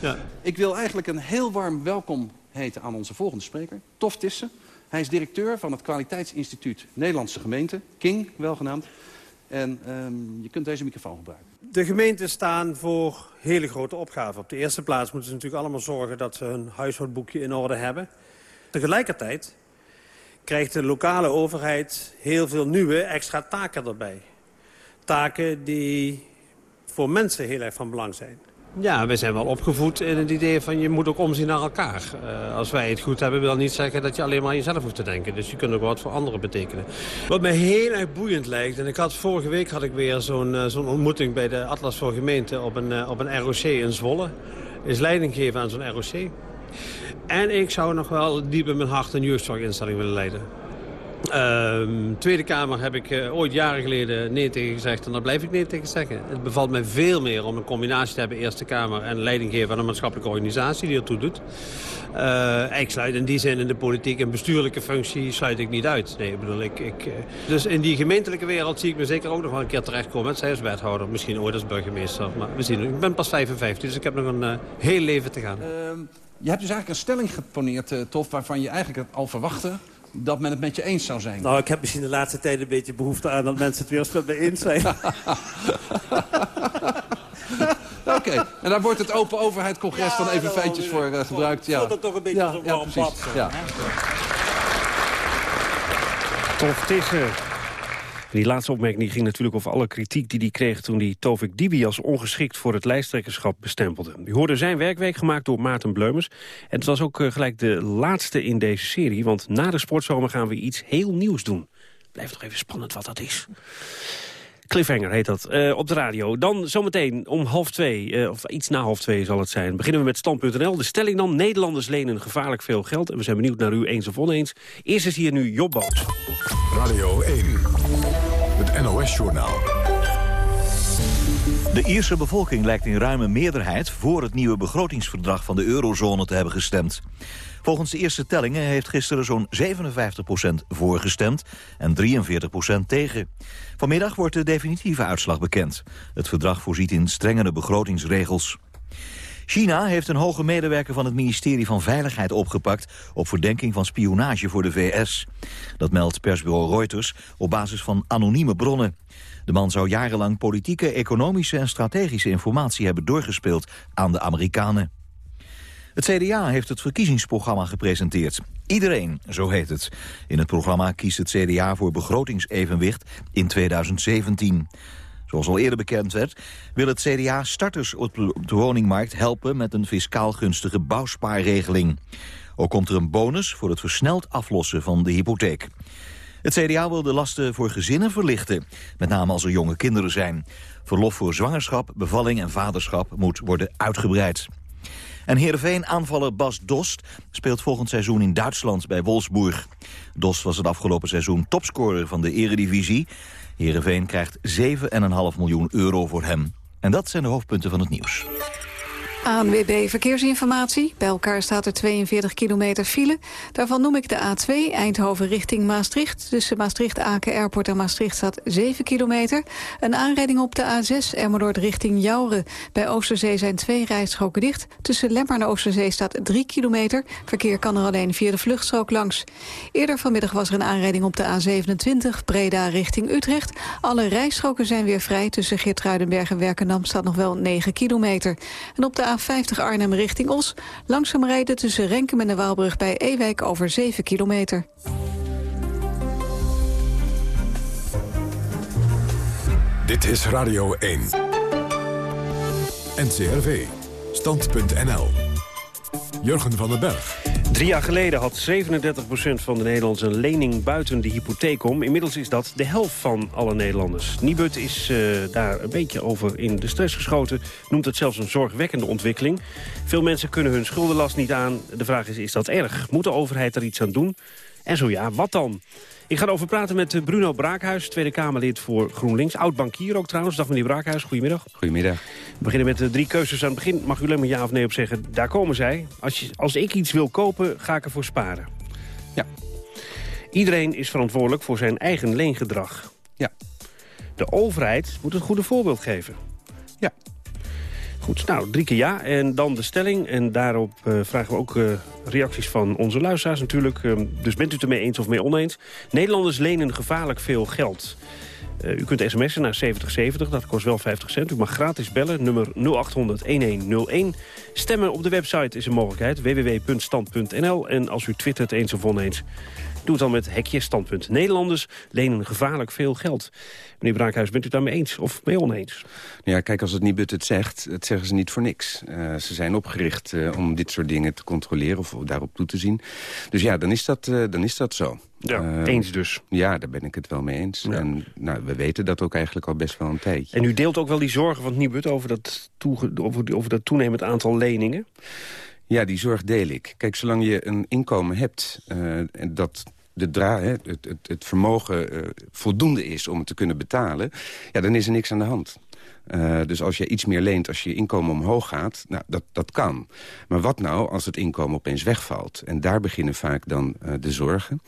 Ja. Ik wil eigenlijk een heel warm welkom heten aan onze volgende spreker, Tof Tissen. Hij is directeur van het Kwaliteitsinstituut Nederlandse Gemeente, King welgenaamd. En um, je kunt deze microfoon gebruiken. De gemeenten staan voor hele grote opgaven. Op de eerste plaats moeten ze natuurlijk allemaal zorgen dat ze hun huishoudboekje in orde hebben. Tegelijkertijd krijgt de lokale overheid heel veel nieuwe extra taken erbij. Taken die voor mensen heel erg van belang zijn. Ja, we zijn wel opgevoed in het idee van je moet ook omzien naar elkaar. Uh, als wij het goed hebben wil niet zeggen dat je alleen maar aan jezelf hoeft te denken. Dus je kunt ook wat voor anderen betekenen. Wat mij heel erg boeiend lijkt, en ik had, vorige week had ik weer zo'n uh, zo'n ontmoeting bij de Atlas voor Gemeenten op een, uh, op een ROC in Zwolle. Is leiding geven aan zo'n ROC. En ik zou nog wel diep in mijn hart een jeugdzorginstelling willen leiden. Ehm, Tweede Kamer heb ik eh, ooit jaren geleden nee tegen gezegd en daar blijf ik nee tegen zeggen. Het bevalt mij veel meer om een combinatie te hebben Eerste Kamer en leidinggever van een maatschappelijke organisatie die ertoe doet. Uh, ik sluit in die zin in de politiek een bestuurlijke functie sluit ik niet uit. Nee, bedoel, ik, ik, dus in die gemeentelijke wereld zie ik me zeker ook nog wel een keer terechtkomen. Zij als wethouder, misschien ooit als burgemeester. Maar we zien, ik ben pas 55, dus ik heb nog een heel leven te gaan. Ehm, je hebt dus eigenlijk een stelling geponeerd, Tof, waarvan je eigenlijk al verwachtte dat men het met je eens zou zijn. Nou, ik heb misschien de laatste tijd een beetje behoefte aan dat mensen het weer eens met me eens zijn. Oké, en daar wordt het Open Overheid Congres ja, dan even feitjes voor uh, gebruikt. Ja. dat toch een beetje ja, zo'n ja, precies. Ja. Tof Tissen. Die laatste opmerking ging natuurlijk over alle kritiek die hij kreeg... toen hij Tovik Dibi als ongeschikt voor het lijsttrekkerschap bestempelde. U hoorde zijn werkweek gemaakt door Maarten Bleumers. En het was ook uh, gelijk de laatste in deze serie... want na de sportzomer gaan we iets heel nieuws doen. Blijft toch even spannend wat dat is. Cliffhanger heet dat, uh, op de radio. Dan zometeen om half twee, uh, of iets na half twee zal het zijn. Beginnen we met stand.nl. De stelling dan, Nederlanders lenen gevaarlijk veel geld. En we zijn benieuwd naar u eens of oneens. Eerst is hier nu Job Boot. Radio 1, het NOS-journaal. De Ierse bevolking lijkt in ruime meerderheid... voor het nieuwe begrotingsverdrag van de eurozone te hebben gestemd. Volgens de eerste tellingen heeft gisteren zo'n 57% voorgestemd en 43% tegen. Vanmiddag wordt de definitieve uitslag bekend. Het verdrag voorziet in strengere begrotingsregels. China heeft een hoge medewerker van het ministerie van Veiligheid opgepakt... op verdenking van spionage voor de VS. Dat meldt persbureau Reuters op basis van anonieme bronnen. De man zou jarenlang politieke, economische en strategische informatie hebben doorgespeeld aan de Amerikanen. Het CDA heeft het verkiezingsprogramma gepresenteerd. Iedereen, zo heet het. In het programma kiest het CDA voor begrotingsevenwicht in 2017. Zoals al eerder bekend werd, wil het CDA starters op de woningmarkt helpen met een fiscaal gunstige bouwspaarregeling. Ook komt er een bonus voor het versneld aflossen van de hypotheek. Het CDA wil de lasten voor gezinnen verlichten, met name als er jonge kinderen zijn. Verlof voor zwangerschap, bevalling en vaderschap moet worden uitgebreid. En Heerenveen-aanvaller Bas Dost speelt volgend seizoen in Duitsland bij Wolfsburg. Dost was het afgelopen seizoen topscorer van de eredivisie. Heerenveen krijgt 7,5 miljoen euro voor hem. En dat zijn de hoofdpunten van het nieuws. ANWB Verkeersinformatie. Bij elkaar staat er 42 kilometer file. Daarvan noem ik de A2 Eindhoven richting Maastricht. Tussen Maastricht-Aken Airport en Maastricht staat 7 kilometer. Een aanrijding op de A6 Emmeloord richting Jouren. Bij Oosterzee zijn twee rijstroken dicht. Tussen Lemmer en Oosterzee staat 3 kilometer. Verkeer kan er alleen via de vluchtstrook langs. Eerder vanmiddag was er een aanrijding op de A27 Breda richting Utrecht. Alle rijstroken zijn weer vrij. Tussen Geertruidenberg en Werkendam staat nog wel 9 kilometer. En op de A50 Arnhem richting Os. Langzaam rijden tussen Renkum en de Waalbrug bij Ewijk over 7 kilometer. Dit is Radio 1. NCRV. Stand.nl. Jurgen van den Berg. Drie jaar geleden had 37% van de Nederlanders een lening buiten de hypotheek om. Inmiddels is dat de helft van alle Nederlanders. Nibud is uh, daar een beetje over in de stress geschoten. Noemt het zelfs een zorgwekkende ontwikkeling. Veel mensen kunnen hun schuldenlast niet aan. De vraag is, is dat erg? Moet de overheid er iets aan doen? En zo ja, wat dan? Ik ga erover praten met eh, Bruno Braakhuis, Tweede Kamerlid voor GroenLinks. Oud-bankier ook trouwens. Dag meneer Braakhuis, goedemiddag. Goedemiddag. We beginnen met de drie keuzes aan het begin. Mag u alleen maar ja of nee op zeggen. Daar komen zij. Als, je, als ik iets wil kopen, ga ik ervoor sparen. Ja. Iedereen is verantwoordelijk voor zijn eigen leengedrag. Ja. De overheid moet het goede voorbeeld geven. Ja. Goed, nou, drie keer ja. En dan de stelling. En daarop uh, vragen we ook uh, reacties van onze luisteraars natuurlijk. Uh, dus bent u het ermee eens of mee oneens? Nederlanders lenen gevaarlijk veel geld. Uh, u kunt sms'en naar 7070, dat kost wel 50 cent. U mag gratis bellen, nummer 0800-1101. Stemmen op de website is een mogelijkheid, www.stand.nl. En als u twittert eens of oneens, doe het dan met hekje standpunt. Nederlanders lenen gevaarlijk veel geld. Meneer Braakhuis, bent u het daarmee eens of mee oneens? Ja, kijk, als het Nibud het zegt, het zeggen ze niet voor niks. Uh, ze zijn opgericht uh, om dit soort dingen te controleren of daarop toe te zien. Dus ja, dan is dat, uh, dan is dat zo. Ja, eens dus. Ja, daar ben ik het wel mee eens. Ja. En nou, we weten dat ook eigenlijk al best wel een tijdje. En u deelt ook wel die zorgen van het Nibud over dat, over, over dat toenemend aantal leningen? Ja, die zorg deel ik. Kijk, zolang je een inkomen hebt uh, dat de dra het, het, het vermogen uh, voldoende is om het te kunnen betalen... ja, dan is er niks aan de hand. Uh, dus als je iets meer leent als je inkomen omhoog gaat, nou, dat, dat kan. Maar wat nou als het inkomen opeens wegvalt? En daar beginnen vaak dan uh, de zorgen.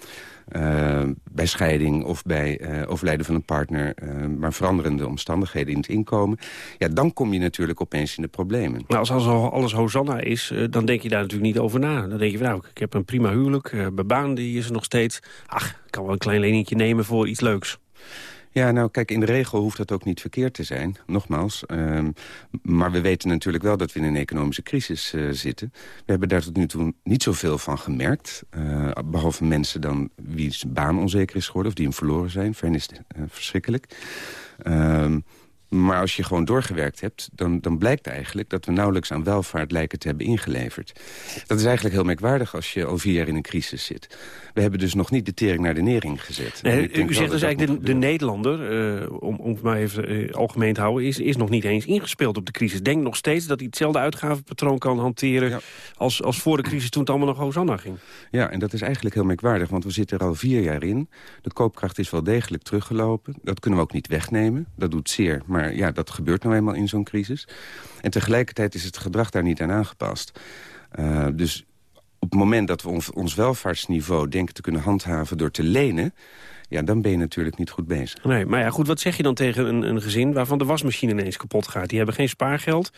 Uh, bij scheiding of bij uh, overlijden van een partner... Uh, maar veranderende omstandigheden in het inkomen... ja, dan kom je natuurlijk opeens in de problemen. Maar als, alles Hosanna is, dan denk je daar natuurlijk niet over na. Dan denk je, nou, ik heb een prima huwelijk, mijn baan die is er nog steeds. Ach, ik kan wel een klein leningje nemen voor iets leuks. Ja, nou kijk, in de regel hoeft dat ook niet verkeerd te zijn, nogmaals. Um, maar we weten natuurlijk wel dat we in een economische crisis uh, zitten. We hebben daar tot nu toe niet zoveel van gemerkt. Uh, behalve mensen dan wie baan onzeker is geworden of die hem verloren zijn. Fijn is uh, verschrikkelijk. Um, maar als je gewoon doorgewerkt hebt, dan, dan blijkt eigenlijk... dat we nauwelijks aan welvaart lijken te hebben ingeleverd. Dat is eigenlijk heel merkwaardig als je al vier jaar in een crisis zit. We hebben dus nog niet de tering naar de nering gezet. Nee, u zegt dus eigenlijk de, de Nederlander, uh, om, om het maar even uh, algemeen te houden... Is, is nog niet eens ingespeeld op de crisis. Denk nog steeds dat hij hetzelfde uitgavenpatroon kan hanteren... Ja. Als, als voor de crisis toen het allemaal nog Hosanna ging. Ja, en dat is eigenlijk heel merkwaardig, want we zitten er al vier jaar in. De koopkracht is wel degelijk teruggelopen. Dat kunnen we ook niet wegnemen. Dat doet zeer, maar maar ja, dat gebeurt nou eenmaal in zo'n crisis. En tegelijkertijd is het gedrag daar niet aan aangepast. Uh, dus op het moment dat we ons, ons welvaartsniveau denken te kunnen handhaven door te lenen... ja, dan ben je natuurlijk niet goed bezig. Nee, maar ja, goed, wat zeg je dan tegen een, een gezin waarvan de wasmachine ineens kapot gaat? Die hebben geen spaargeld.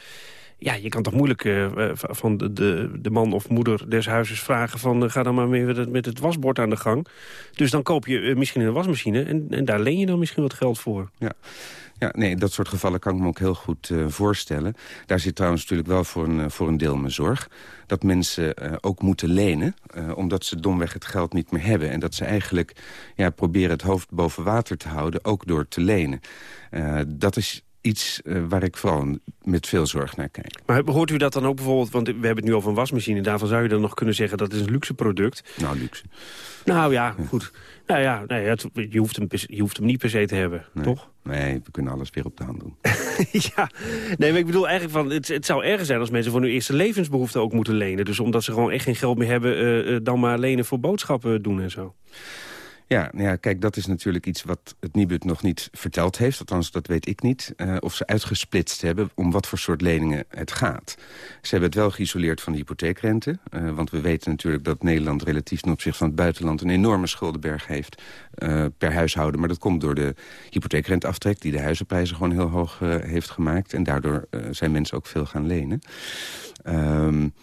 Ja, je kan toch moeilijk uh, van de, de, de, man of moeder des huizes vragen van... Uh, ga dan maar mee met het, met het, wasbord aan de gang. Dus dan koop je misschien een wasmachine en, en daar leen je dan misschien wat geld voor. Ja. Ja, nee, dat soort gevallen kan ik me ook heel goed uh, voorstellen. Daar zit trouwens natuurlijk wel voor een, voor een deel mijn zorg. Dat mensen uh, ook moeten lenen, omdat ze domweg het geld niet meer hebben. En dat ze eigenlijk ja, proberen het hoofd boven water te houden, ook door te lenen. dat is iets uh, waar ik vooral met veel zorg naar kijk. Maar hoort u dat dan ook bijvoorbeeld, want we hebben het nu over een wasmachine... daarvan zou je dan nog kunnen zeggen dat is een luxe product. Nou, luxe. Nou ja, goed. Nou ja, nee, het, je, hoeft hem, je hoeft hem niet per se te hebben, nee. toch? Nee, we kunnen alles weer op de hand doen. ja, nee, maar ik bedoel eigenlijk van... Het, het zou erger zijn als mensen voor hun eerste levensbehoeften ook moeten lenen. Dus omdat ze gewoon echt geen geld meer hebben... Uh, uh, dan maar lenen voor boodschappen doen en zo. Ja, nou ja, kijk, dat is natuurlijk iets wat het Nibud nog niet verteld heeft. Althans, dat weet ik niet. Uh, of ze uitgesplitst hebben om wat voor soort leningen het gaat. Ze hebben het wel geïsoleerd van de hypotheekrente. Uh, want we weten natuurlijk dat Nederland relatief ten opzichte van het buitenland... een enorme schuldenberg heeft uh, per huishouden. Maar dat komt door de hypotheekrenteaftrek... die de huizenprijzen gewoon heel hoog heeft gemaakt. En daardoor zijn mensen ook veel gaan lenen. Um,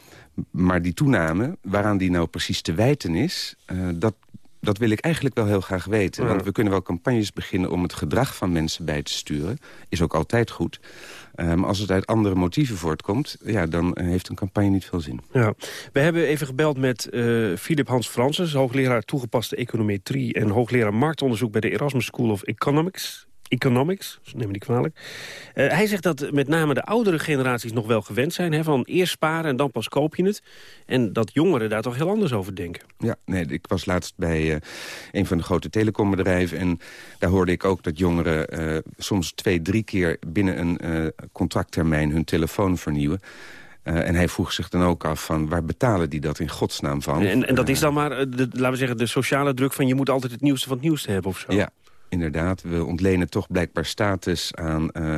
maar die toename, waaraan die nou precies te wijten is... dat dat wil ik eigenlijk wel heel graag weten. Ja. Want we kunnen wel campagnes beginnen om het gedrag van mensen bij te sturen. Is ook altijd goed. Maar um, als het uit andere motieven voortkomt, ja, dan heeft een campagne niet veel zin. Ja. We hebben even gebeld met uh, Philip Hans Francis, hoogleraar toegepaste econometrie... en hoogleraar marktonderzoek bij de Erasmus School of Economics economics, neem me niet kwalijk. Uh, hij zegt dat met name de oudere generaties nog wel gewend zijn... Hè, van eerst sparen en dan pas koop je het. En dat jongeren daar toch heel anders over denken. Ja, nee, ik was laatst bij uh, een van de grote telecombedrijven... en daar hoorde ik ook dat jongeren uh, soms twee, drie keer... binnen een contracttermijn hun telefoon vernieuwen... Uh, en hij vroeg zich dan ook af van waar betalen die dat in godsnaam van? En, en dat is dan maar, de, laten we zeggen, de sociale druk van... je moet altijd het nieuwste van het nieuwste hebben of zo? Ja, inderdaad. We ontlenen toch blijkbaar status aan, uh,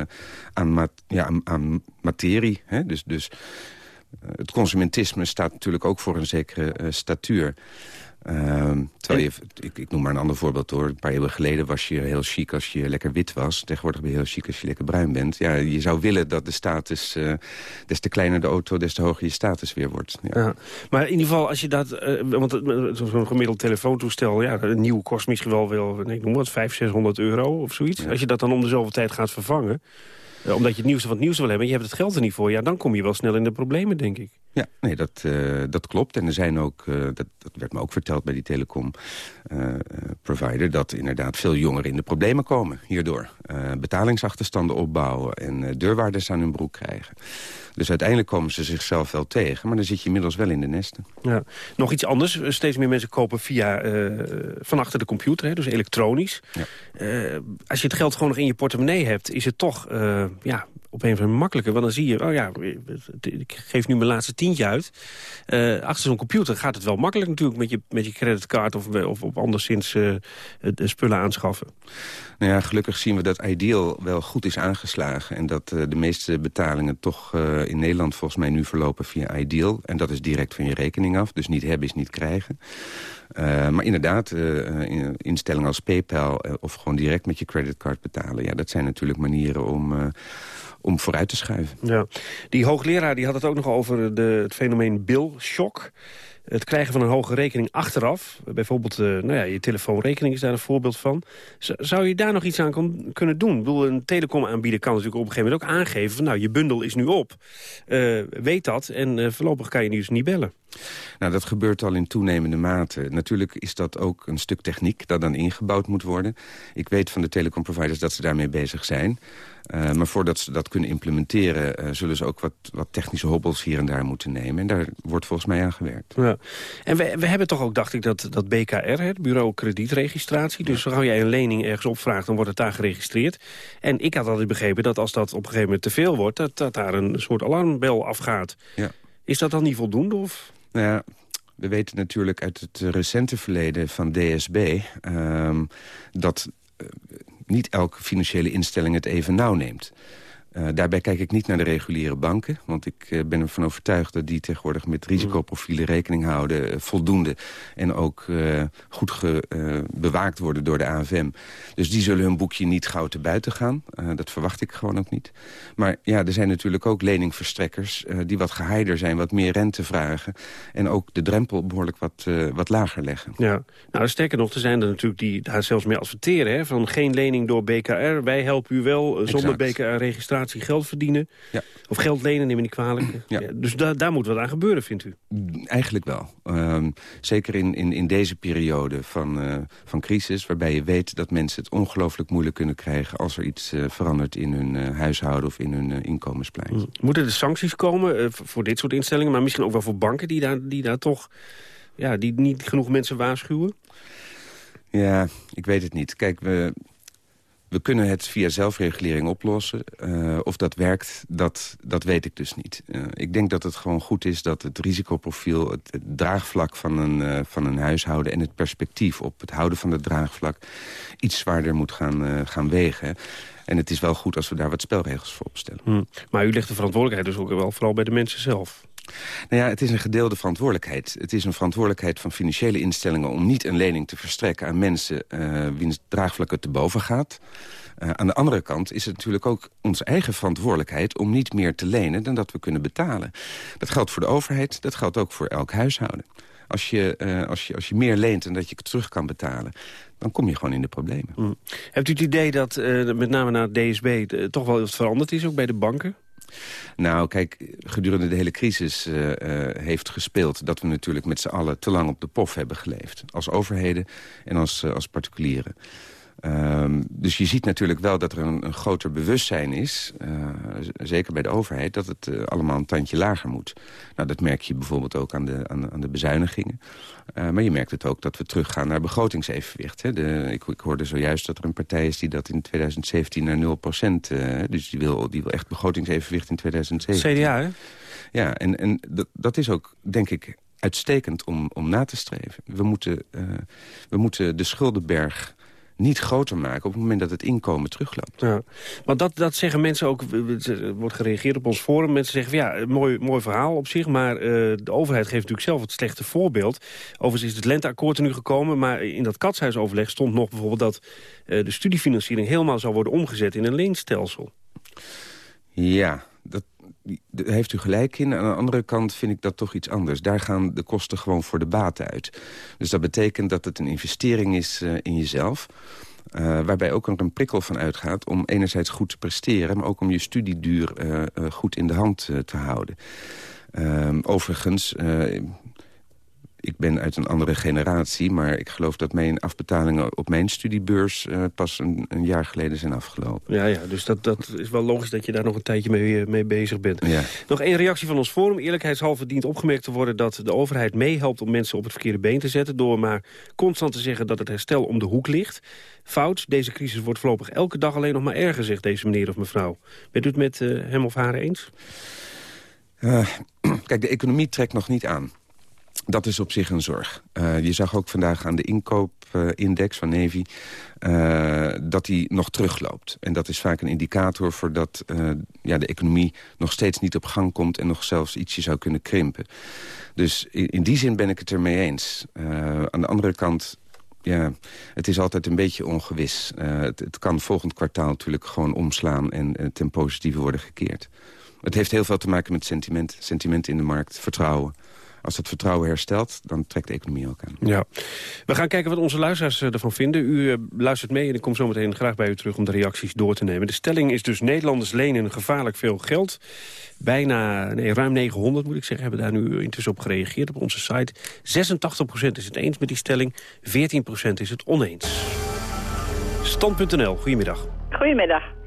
aan, ja, aan, aan materie. Hè? Dus, dus uh, het consumentisme staat natuurlijk ook voor een zekere uh, statuur. Uh, terwijl je, ik, ik, noem maar een ander voorbeeld hoor. Een paar eeuwen geleden was je heel chic als je lekker wit was. Tegenwoordig ben je heel chic als je lekker bruin bent. Ja, je zou willen dat de status, uh, des te kleiner de auto, des te hoger je status weer wordt. Ja. Ja. Maar in ieder geval, als je dat, uh, want zo'n gemiddeld telefoontoestel, ja, een nieuw kost misschien wel, wel ik noem wat, 500, 600 euro of zoiets. Ja. Als je dat dan om de zoveel tijd gaat vervangen, uh, omdat je het nieuwste van het nieuwste wil hebben, en je hebt het geld er niet voor, ja, dan kom je wel snel in de problemen, denk ik. Ja, nee, dat, uh, dat klopt. En er zijn ook, uh, dat, dat werd me ook verteld bij die telecom uh, provider... dat inderdaad veel jongeren in de problemen komen hierdoor. betalingsachterstanden opbouwen en deurwaarders aan hun broek krijgen. Dus uiteindelijk komen ze zichzelf wel tegen. Maar dan zit je inmiddels wel in de nesten. Ja. Nog iets anders. Steeds meer mensen kopen via van achter de computer, hè, dus elektronisch. Ja. als je het geld gewoon nog in je portemonnee hebt... is het toch ja, op een of andere makkelijker. Want dan zie je, oh ja, ik geef nu mijn laatste tientje uit. Uh, achter zo'n computer gaat het wel makkelijk natuurlijk... met je, met je creditcard of, of op anderszins uh, de spullen aanschaffen. Nou ja, gelukkig zien we dat Ideal wel goed is aangeslagen... en dat uh, de meeste betalingen toch in Nederland volgens mij nu verlopen via Ideal. En dat is direct van je rekening af, dus niet hebben is niet krijgen. Maar inderdaad, uh, instellingen als PayPal of gewoon direct met je creditcard betalen... Ja, dat zijn natuurlijk manieren om, om vooruit te schuiven. Ja. Die hoogleraar die had het ook nog over de, het fenomeen bill shock het krijgen van een hoge rekening achteraf. Bijvoorbeeld, uh, nou ja, je telefoonrekening is daar een voorbeeld van. zou je daar nog iets aan kunnen doen? Ik bedoel, een telecomaanbieder kan natuurlijk op een gegeven moment ook aangeven... van nou, je bundel is nu op. Uh, weet dat en uh, voorlopig kan je nu dus niet bellen. Nou, dat gebeurt al in toenemende mate. Natuurlijk is dat ook een stuk techniek dat dan ingebouwd moet worden. Ik weet van de telecomproviders dat ze daarmee bezig zijn. Uh, maar voordat ze dat kunnen implementeren... Uh, zullen ze ook wat, wat technische hobbels hier en daar moeten nemen. En daar wordt volgens mij aan gewerkt. Ja. En we, we hebben toch ook, dacht ik, dat, dat BKR, het Bureau Kredietregistratie... dus als jij een lening ergens opvraagt, dan wordt het daar geregistreerd. En ik had altijd begrepen dat als dat op een gegeven moment te veel wordt... dat, dat daar een soort alarmbel afgaat. Ja. Is dat dan niet voldoende? Of? Nou ja, we weten natuurlijk uit het recente verleden van DSB... Um, dat uh, niet elke financiële instelling het even nauw neemt. Uh, daarbij kijk ik niet naar de reguliere banken. Want ik uh, ben ervan overtuigd dat die tegenwoordig met risicoprofielen rekening houden. Uh, voldoende. En ook goed bewaakt worden door de AFM. Dus die zullen hun boekje niet gauw te buiten gaan. dat verwacht ik gewoon ook niet. Maar ja, er zijn natuurlijk ook leningverstrekkers... die wat geheider zijn, wat meer rente vragen. En ook de drempel behoorlijk wat, wat lager leggen. Ja, nou sterker nog, er zijn er natuurlijk die daar zelfs mee adverteren. Hè, van geen lening door BKR, wij helpen u wel zonder BKR-registratie geld verdienen. Ja. Of geld lenen, neem ik niet kwalijk. Ja. dus da daar moet wat aan gebeuren, vindt u? Eigenlijk wel. Um, zeker in, in, in deze periode van, uh, van crisis... waarbij je weet dat mensen het ongelooflijk moeilijk kunnen krijgen... als er iets uh, verandert in hun uh, huishouden of in hun inkomensplein. Mm. Moeten er sancties komen voor dit soort instellingen... maar misschien ook wel voor banken die daar, die daar toch... Ja, die niet genoeg mensen waarschuwen? Ja, ik weet het niet. Kijk, we, we kunnen het via zelfregulering oplossen. Uh, of dat werkt, dat, dat weet ik dus niet. Uh, ik denk dat het gewoon goed is dat het risicoprofiel... het, draagvlak van een, uh, van een huishouden en het perspectief op het houden van het draagvlak... iets zwaarder moet gaan, gaan wegen. En het is wel goed als we daar wat spelregels voor opstellen. Hmm. Maar u legt de verantwoordelijkheid dus ook wel vooral bij de mensen zelf. Nou ja, het is een gedeelde verantwoordelijkheid. Het is een verantwoordelijkheid van financiële instellingen... om niet een lening te verstrekken aan mensen uh, wiens draagvlak het te boven gaat. Uh, aan de andere kant is het natuurlijk ook onze eigen verantwoordelijkheid... om niet meer te lenen dan dat we kunnen betalen. Dat geldt voor de overheid, dat geldt ook voor elk huishouden. Als je, uh, als je, als je meer leent dan dat je het terug kan betalen dan kom je gewoon in de problemen. Mm. Hebt u het idee dat met name naar DSB toch wel wat veranderd is, ook bij de banken? Nou, kijk, gedurende de hele crisis uh, uh, heeft gespeeld... dat we natuurlijk met z'n allen te lang op de pof hebben geleefd. Als overheden en als, uh, als particulieren. Um, dus je ziet natuurlijk wel dat er een, een groter bewustzijn is... zeker bij de overheid, dat het allemaal een tandje lager moet. Nou, dat merk je bijvoorbeeld ook aan de, aan, aan de bezuinigingen. Uh, maar je merkt het ook dat we teruggaan naar begrotingsevenwicht. Hè. De, ik, ik, hoorde zojuist dat er een partij is die dat in 2017 naar 0 procent... Dus die wil, die wil echt begrotingsevenwicht in 2017. CDA, hè? Ja, en, en dat, dat is ook, denk ik, uitstekend om, om na te streven. We moeten, we moeten de schuldenberg niet groter maken op het moment dat het inkomen terugloopt. Ja, want dat, dat zeggen mensen ook, er wordt gereageerd op ons forum. Mensen zeggen, ja, mooi, mooi verhaal op zich, maar uh, de overheid geeft natuurlijk zelf het slechte voorbeeld. Overigens is het lenteakkoord er nu gekomen, maar in dat katshuisoverleg stond nog bijvoorbeeld dat uh, de studiefinanciering helemaal zou worden omgezet in een leenstelsel. Ja, dat, heeft u gelijk in. Aan de andere kant vind ik dat toch iets anders. Daar gaan de kosten gewoon voor de baten uit. Dus dat betekent dat het een investering is uh, in jezelf... Uh, waarbij ook er een prikkel van uitgaat om enerzijds goed te presteren... maar ook om je studieduur uh, goed in de hand te houden. Ehm, overigens ik ben uit een andere generatie... maar ik geloof dat mijn afbetalingen op mijn studiebeurs... Uh, pas een, een, jaar geleden zijn afgelopen. Ja, ja dus dat, dat is wel logisch dat je daar nog een tijdje mee, mee bezig bent. Ja. Nog één reactie van ons forum. Eerlijkheidshalve dient opgemerkt te worden... dat de overheid meehelpt om mensen op het verkeerde been te zetten... door maar constant te zeggen dat het herstel om de hoek ligt. Fout, deze crisis wordt voorlopig elke dag alleen nog maar erger... zegt deze meneer of mevrouw. Bent u het met uh, hem of haar eens? Uh, kijk, de economie trekt nog niet aan. Dat is op zich een zorg. Uh, je zag ook vandaag aan de inkoopindex van Navy... Uh, dat die nog terugloopt. En dat is vaak een indicator voor dat uh, ja, de economie nog steeds niet op gang komt... en nog zelfs ietsje zou kunnen krimpen. Dus in, die zin ben ik het ermee eens. aan de andere kant ja, het is altijd een beetje ongewis. Het, het, kan volgend kwartaal natuurlijk gewoon omslaan en ten positieve worden gekeerd. Het heeft heel veel te maken met sentiment, sentiment in de markt, vertrouwen. Als het vertrouwen herstelt, dan trekt de economie ook aan. Ja. We gaan kijken wat onze luisteraars eh, ervan vinden. U luistert mee en ik kom zo meteen graag bij u terug om de reacties door te nemen. De stelling is dus Nederlanders lenen gevaarlijk veel geld. Bijna, nee, ruim 900 moet ik zeggen, hebben daar nu intussen op gereageerd op onze site. 86% is het eens met die stelling, 14% is het oneens. Stand.nl, goedemiddag. Goedemiddag.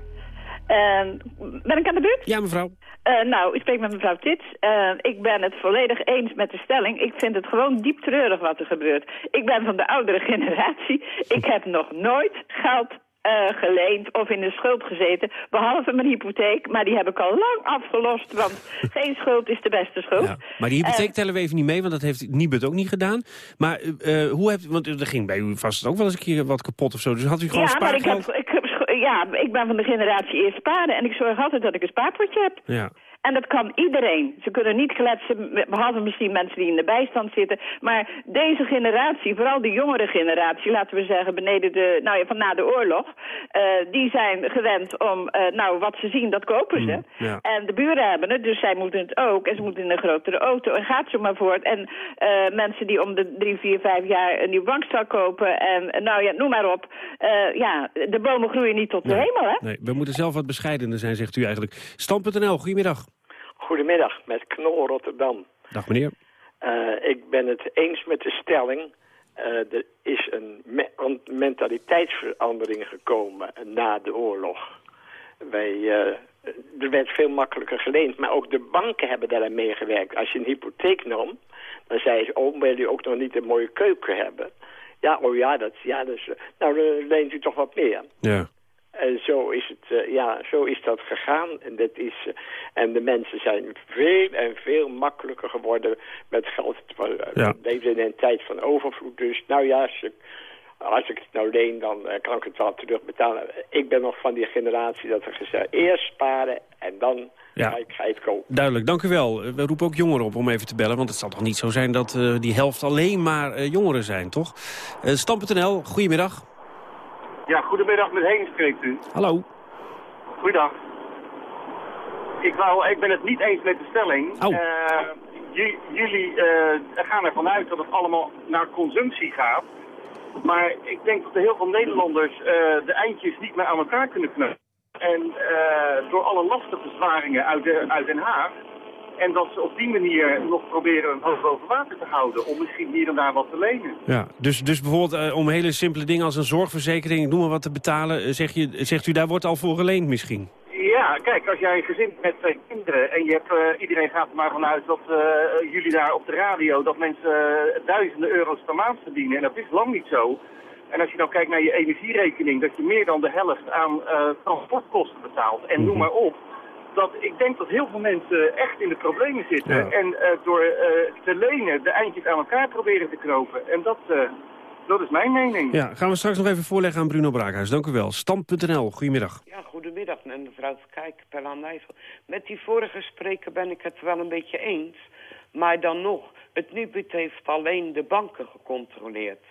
Uh, ben ik aan de beurt? Ja, mevrouw. Uh, nou, ik spreek met mevrouw Tits. Uh, ik ben het volledig eens met de stelling. Ik vind het gewoon diep treurig wat er gebeurt. Ik ben van de oudere generatie. Ik heb nog nooit geld uh, geleend of in de schuld gezeten. Behalve mijn hypotheek, maar die heb ik al lang afgelost. Want geen schuld is de beste schuld. Ja, maar die hypotheek uh, tellen we even niet mee, want dat heeft Nibud ook niet gedaan. Maar uh, hoe hebt, want er ging bij u vast ook wel eens een keer wat kapot of zo. Dus had u gewoon ja, spaargeld? Maar ik heb, ik heb, ja, ik ben van de generatie eerst sparen. En ik zorg altijd dat ik een spaarpotje heb. Ja. En dat kan iedereen. Ze kunnen niet kletsen, behalve misschien mensen die in de bijstand zitten. Maar deze generatie, vooral de jongere generatie, laten we zeggen beneden de, nou ja, van na de oorlog, uh, die zijn gewend om, uh, nou wat ze zien, dat kopen ze. Mm, ja. En de buren hebben het, dus zij moeten het ook. En ze moeten in een grotere auto en gaat zo maar voort. En uh, mensen die om de drie, vier, vijf jaar een nieuw bankstel kopen en nou ja, noem maar op. ja, de bomen groeien niet tot nee. de hemel, hè? Nee, we moeten zelf wat bescheidener zijn, zegt u eigenlijk. Stand.nl, goedemiddag. Goedemiddag, met Knol Rotterdam. Dag meneer. Uh, ik ben het eens met de stelling. Uh, er is een me mentaliteitsverandering gekomen na de oorlog. Wij, uh, er werd veel makkelijker geleend, maar ook de banken hebben daaraan meegewerkt. Als je een hypotheek nam, dan zei ze, oh, wil je ook nog niet een mooie keuken hebben? Ja, oh ja, dat, ja dus, nou, dan leent u toch wat meer. Ja. En zo is, het, uh, ja, zo is dat gegaan. En, dat is, uh, en de mensen zijn veel en veel makkelijker geworden met geld. We ja. leven in een tijd van overvloed. Dus nou ja, als, je, als ik het nou leen, dan kan ik het wel terugbetalen. Ik ben nog van die generatie dat er gezegd eerst sparen en dan ja. ga, ik, ga het kopen. Duidelijk, dank u wel. We roepen ook jongeren op om even te bellen. Want het zal toch niet zo zijn dat uh, die helft alleen maar uh, jongeren zijn, toch? Uh, Stam.nl, goedemiddag. Ja, goedemiddag, met Heen spreekt u. Hallo. Goeiedag. Ik, wou, ik ben het niet eens met de stelling. Oh. Uh, jullie uh, gaan ervan uit dat het allemaal naar consumptie gaat. Maar ik denk dat er heel veel Nederlanders uh, de eindjes niet meer aan elkaar kunnen knuppen. En door alle lastenverzwaringen uit, de, uit Den Haag... En dat ze op die manier nog proberen een hoofd boven water te houden. Om misschien hier en daar wat te lenen. Ja, dus, dus bijvoorbeeld uh, om hele simpele dingen als een zorgverzekering, noem maar wat te betalen. Zeg je, zegt u, daar wordt al voor geleend misschien? Ja, kijk, als jij een gezin met twee kinderen en je hebt, uh, iedereen gaat er maar vanuit dat uh, jullie daar op de radio, dat mensen duizenden euro's per maand verdienen. En dat is lang niet zo. En als je dan kijkt naar je energierekening, dat je meer dan de helft aan transportkosten betaalt. En noem maar op dat ik denk dat heel veel mensen echt in de problemen zitten. Ja. En uh, door uh, te lenen de eindjes aan elkaar proberen te knopen. En dat, uh, dat is mijn mening. Ja, gaan we straks nog even voorleggen aan Bruno Braakhuis. Dank u wel. Stam.nl, goedemiddag. Ja, goedemiddag mevrouw Kijk, per Nijvel. Met die vorige spreker ben ik het wel een beetje eens. Maar dan nog, het NUBUT heeft alleen de banken gecontroleerd.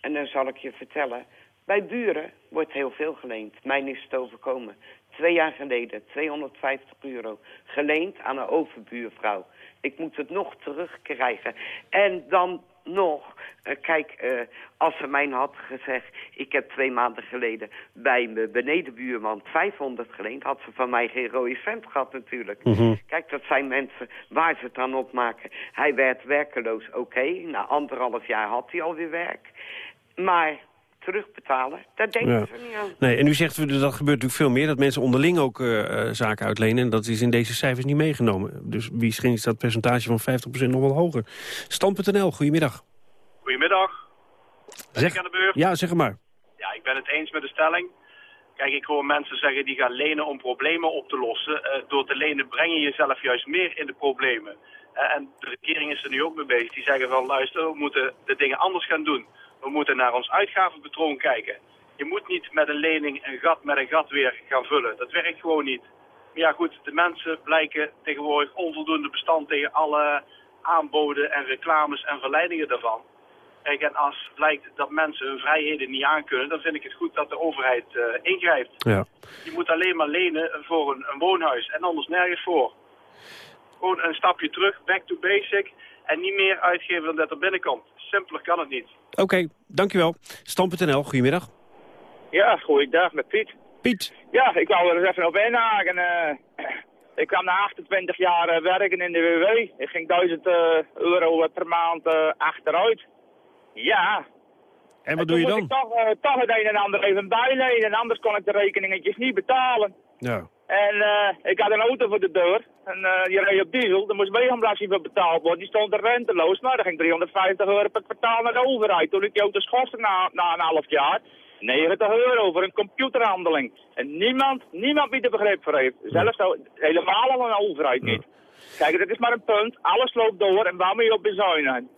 En dan zal ik je vertellen, bij buren wordt heel veel geleend. Mijn is het overkomen twee jaar geleden 250 euro geleend aan een overbuurvrouw. Ik moet het nog terugkrijgen. En dan nog, eh, kijk, eh, als ze mij had gezegd... ik heb twee maanden geleden bij mijn benedenbuurman 500 geleend... had ze van mij geen rode cent gehad natuurlijk. Mhm. Kijk, dat zijn mensen waar ze het aan opmaken. Hij werd werkeloos, oké. Na anderhalf jaar had hij alweer werk. Maar terugbetalen, daar denken Ja. ze niet aan. Nee, en u zegt, dat gebeurt natuurlijk veel meer... dat mensen onderling ook eh, eh, zaken uitlenen... en dat is in deze cijfers niet meegenomen. Dus misschien is dat percentage van 50% nog wel hoger. Stand.nl, goedemiddag. Goedemiddag. Ben Zeg- ik aan de beurt? Ja, zeg maar. Ja, ik ben het eens met de stelling. Kijk, ik hoor mensen zeggen die gaan lenen om problemen op te lossen. Eh, door te lenen breng je jezelf juist meer in de problemen. En de regering is er nu ook mee bezig. Die zeggen van, luister, we moeten de dingen anders gaan doen. We moeten naar ons uitgavenpatroon kijken. Je moet niet met een lening een gat met een gat weer gaan vullen. Dat werkt gewoon niet. Maar ja goed, de mensen blijken tegenwoordig onvoldoende bestand tegen alle aanboden en reclames en verleidingen daarvan. Kijk, en als blijkt dat mensen hun vrijheden niet aankunnen, dan vind ik het goed dat de overheid eh, ingrijpt. Ja. Je moet alleen maar lenen voor een, een woonhuis en anders nergens voor. Gewoon een stapje terug, back to basic en niet meer uitgeven dan dat er binnenkomt. Simpeler kan het niet. Oké, dankjewel. Stand.nl, goedemiddag. Ja, goeiedag met Piet. Piet. Ja, ik wou er eens even op inhaken. eh ik kwam na 28 jaar eh, werken in de WW. Ik ging 1000 eh, euro per maand achteruit. Ja. En wat doe je dan? ik toch, toch het een en ander even bijlenen. Anders kon ik de rekeningetjes niet betalen. Ja. En eh, ik had een auto voor de deur. En eh, die reed op diesel. Er moest wegenbelasting voor betaald worden. Die stond er renteloos. Maar er ging 350 euro per kwartaal naar de overheid. Toen ik die auto schorste na, na een half jaar. 90 euro voor een computerhandeling. En niemand, niemand wie er begrip voor heeft. Zelfs zo- helemaal al een overheid niet. Kijk, dat is maar een punt. Alles loopt door en waar moet je op bezuinigen?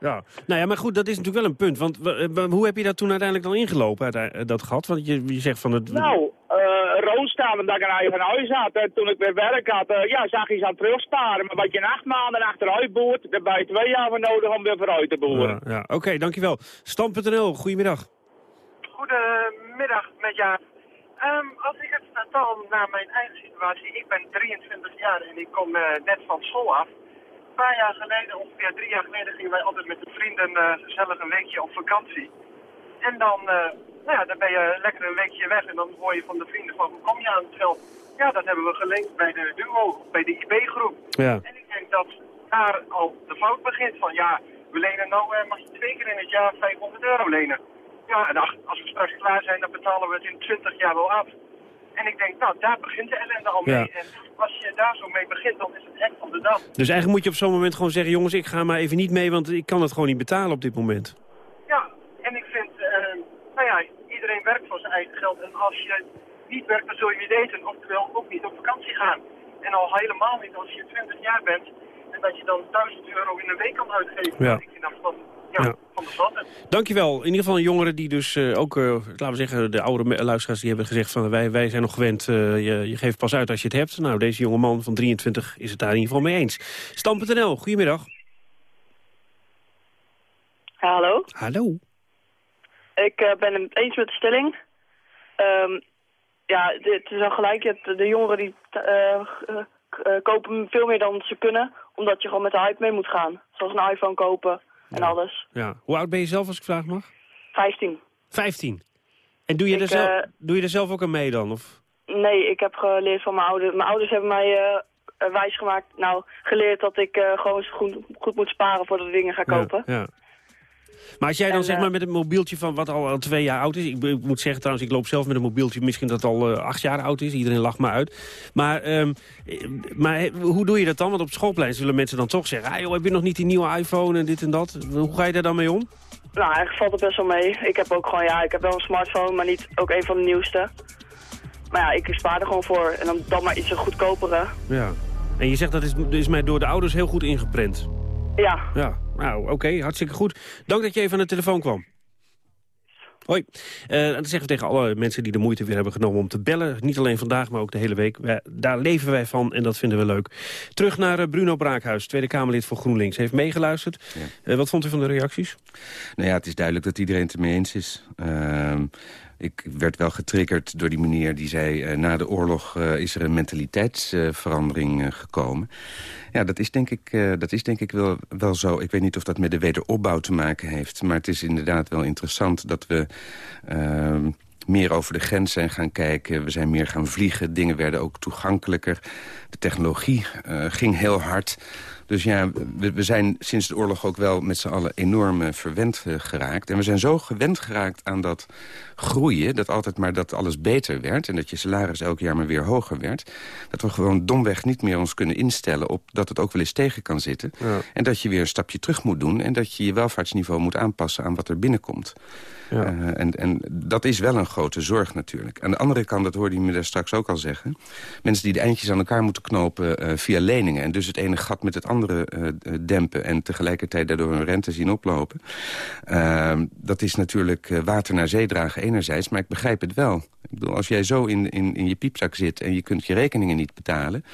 Ja. Nou ja, maar goed, dat is natuurlijk wel een punt. Want wa- wa- hoe heb je dat toen uiteindelijk dan ingelopen, dat gat? Want je, je zegt van het... Nou, eh rood staan omdat ik een eigen huis had. En toen ik weer werk had, eh, ja, zag je ze aan terugsparen. Maar wat je in acht maanden achteruit boert, daar ben je twee jaar voor nodig om weer vooruit te boeren. Ja, ja. Oké, dankjewel. Stand.nl, goedemiddag. Goedemiddag met Jaap. Ehm, als ik het vertaal naar mijn eigen situatie, ik ben 23 jaar en ik kom eh, net van school af. Een paar jaar geleden, ongeveer drie jaar geleden, gingen wij altijd met de vrienden eh, gezellig een weekje op vakantie. En dan, eh, nou ja, dan ben je lekker een weekje weg en dan hoor je van de vrienden van, hoe kom je aan het geld? Ja, dat hebben we geleend bij de duo, bij de IB-groep. Ja. En ik denk dat daar al de fout begint van, ja, we lenen nou, eh, mag je twee keer in het jaar 500 euro lenen. Ja, en ach, als we straks klaar zijn, dan betalen we het in 20 jaar wel af. En ik denk, nou, daar begint de ellende al mee. Ja. En als je daar zo mee begint, dan is het echt van de dag. Dus eigenlijk moet je op zo'n moment gewoon zeggen... jongens, ik ga maar even niet mee, want ik kan het gewoon niet betalen op dit moment. Ja, en ik vind, eh, nou ja, iedereen werkt voor zijn eigen geld. En als je niet werkt, dan zul je niet eten. Oftewel ook niet op vakantie gaan. En al helemaal niet als je 20 jaar bent. En dat je dan 1000 euro in een week kan uitgeven. Ja. Ik vind dat van, ja, Ja. van de. Dankjewel. In ieder geval jongeren die dus eh, ook, eh, laten we zeggen, de oude luisteraars die hebben gezegd van wij, wij zijn nog gewend, eh, je, je geeft pas uit als je het hebt. Nou, deze jonge man van 23 is het daar in ieder geval mee eens. Stam.nl, goedemiddag. Hallo, Hallo. Ik eh, ben het eens met de stelling. Ehm, ja, het is al gelijk. De, jongeren die eh, eh, kopen veel meer dan ze kunnen, omdat je gewoon met de hype mee moet gaan. Zoals een iPhone kopen en alles. Ja. Hoe oud ben je zelf, als ik vraag mag? 15. 15. En doe je, Ik, er zelf, doe je er zelf ook aan mee dan? Of? Nee, ik heb geleerd van mijn ouders. Mijn ouders hebben mij wijsgemaakt, nou, geleerd dat ik gewoon goed, goed moet sparen voordat ik dingen ga kopen. Ja, ja. Maar als jij dan En, zeg eh, maar met een mobieltje van wat al, al twee jaar oud is... Ik, ik moet zeggen trouwens, ik loop zelf met een mobieltje misschien dat al eh, acht jaar oud is. Iedereen lacht me uit. Maar, ehm, eh, maar hoe doe je dat dan? Want op schoolplein zullen mensen dan toch zeggen... Ah, joh, heb je nog niet die nieuwe iPhone en dit en dat? Hoe ga je daar dan mee om? Nou, eigenlijk valt het best wel mee. Ik heb ook gewoon, ja, ik heb wel een smartphone, maar niet ook een van de nieuwste. Maar ja, ik spaar er gewoon voor. En dan, dan maar iets een goedkopere. Ja. En je zegt dat is, is mij door de ouders heel goed ingeprent. Ja. Ja, nou oké, hartstikke goed. Dank dat je even aan de telefoon kwam. Hoi. Eh, en dat zeggen we tegen alle mensen die de moeite weer hebben genomen om te bellen. Niet alleen vandaag, maar ook de hele week. Wij- daar leven wij van en dat vinden we leuk. Terug naar eh, Bruno Braakhuis, Tweede Kamerlid voor GroenLinks. Heeft meegeluisterd. Eh, wat vond u van de reacties? Nou ja, het is duidelijk dat iedereen het ermee eens is. Ik werd wel getriggerd door die meneer die zei... Uh, na de oorlog uh, is er een mentaliteitsverandering uh, gekomen. Ja, dat is denk ik, dat is denk ik wel, wel zo. Ik weet niet of dat met de wederopbouw te maken heeft. Maar het is inderdaad wel interessant dat we ehm, meer over de grens zijn gaan kijken. We zijn meer gaan vliegen. Dingen werden ook toegankelijker. De technologie ging heel hard. Dus ja, we, we, zijn sinds de oorlog ook wel met z'n allen enorm uh, verwend uh, geraakt. En we zijn zo gewend geraakt aan dat groeien... dat altijd maar dat alles beter werd... en dat je salaris elk jaar maar weer hoger werd... dat we gewoon domweg niet meer ons kunnen instellen... op dat het ook wel eens tegen kan zitten. Ja. En dat je weer een stapje terug moet doen... en dat je je welvaartsniveau moet aanpassen aan wat er binnenkomt. Ja. Uh, en, en dat is wel een grote zorg natuurlijk. Aan de andere kant, dat hoorde je me daar straks ook al zeggen... mensen die de eindjes aan elkaar moeten knopen uh, via leningen... en dus het ene gat met het andere uh, dempen... en tegelijkertijd daardoor hun rente zien oplopen... dat is natuurlijk water naar zee dragen enerzijds, maar ik begrijp het wel. Ik bedoel, als jij zo in, in, in je piepzak zit en je kunt je rekeningen niet betalen...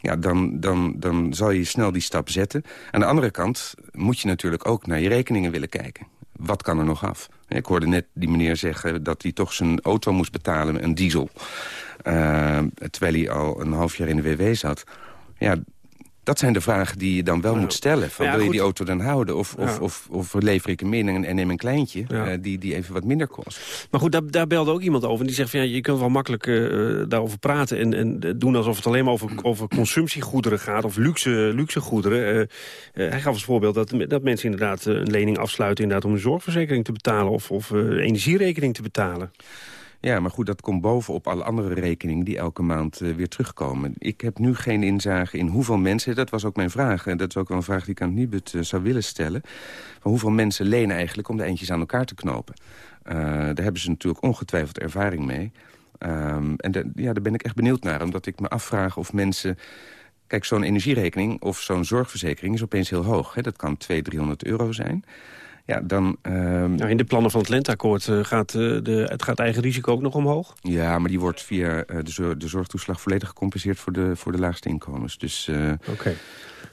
ja, dan, dan, dan zal je snel die stap zetten. Aan de andere kant moet je natuurlijk ook naar je rekeningen willen kijken wat kan er nog af? Ik hoorde net die meneer zeggen dat hij toch zijn auto moest betalen, een diesel. Uh, terwijl hij al een half jaar in de WW zat. Ja, dat zijn de vragen die je dan wel moet stellen. Van, wil je die auto dan houden? Of, of, of, of, lever ik hem in en, neem een kleintje uh, die, die even wat minder kost? Maar goed, daar, daar belde ook iemand over. En die zegt van ja, je kunt wel makkelijk uh, daarover praten... En, en doen alsof het alleen maar over, over consumptiegoederen gaat... of luxe, luxe goederen. Uh, hij gaf als voorbeeld dat, dat mensen inderdaad een lening afsluiten... inderdaad om een zorgverzekering te betalen... of, of energierekening te betalen. Ja, maar goed, dat komt bovenop alle andere rekeningen die elke maand uh, weer terugkomen. Ik heb nu geen inzage in hoeveel mensen, dat was ook mijn vraag... en dat is ook wel een vraag die ik aan Nibud uh, zou willen stellen... van hoeveel mensen lenen eigenlijk om de eindjes aan elkaar te knopen. Uh, daar hebben ze natuurlijk ongetwijfeld ervaring mee. Um, en ja, daar ben ik echt benieuwd naar, omdat ik me afvraag of mensen... Kijk, zo'n energierekening of zo'n zorgverzekering is opeens heel hoog. Hè? Dat kan 200, 300 euro zijn ja, dan... Um... Nou, in de plannen van het lenteakkoord uh, gaat uh, de, het gaat eigen risico ook nog omhoog? Ja, maar die wordt via uh, de, de, zorgtoeslag volledig gecompenseerd voor de, voor de laagste inkomens. Dus okay.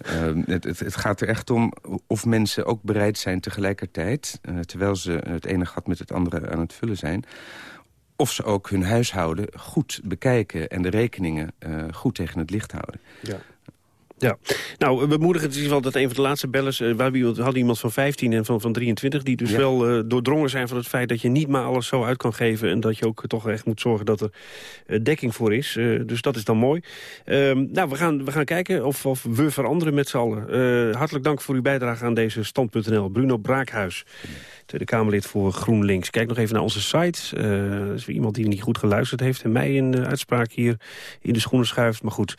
Ehm, het, het, het, gaat er echt om of mensen ook bereid zijn tegelijkertijd... terwijl ze het ene gat met het andere aan het vullen zijn of ze ook hun huishouden goed bekijken... en de rekeningen goed tegen het licht houden. Ja. Ja, nou, we bemoedigen het in ieder geval dat een van de laatste bellers... Uh, we hadden iemand van 15 en van, van 23... die dus wel uh, doordrongen zijn van het feit dat je niet maar alles zo uit kan geven... en dat je ook toch echt moet zorgen dat er uh, dekking voor is. dus dat is dan mooi. Ehm, nou, we gaan, we gaan kijken of, of we veranderen met z'n allen. hartelijk dank voor uw bijdrage aan deze Stand.nl. Bruno Braakhuis. Tweede Kamerlid voor GroenLinks. Kijk nog even naar onze site. Uh, er is weer iemand die niet goed geluisterd heeft... en mij een uh, uitspraak hier in de schoenen schuift. Maar goed,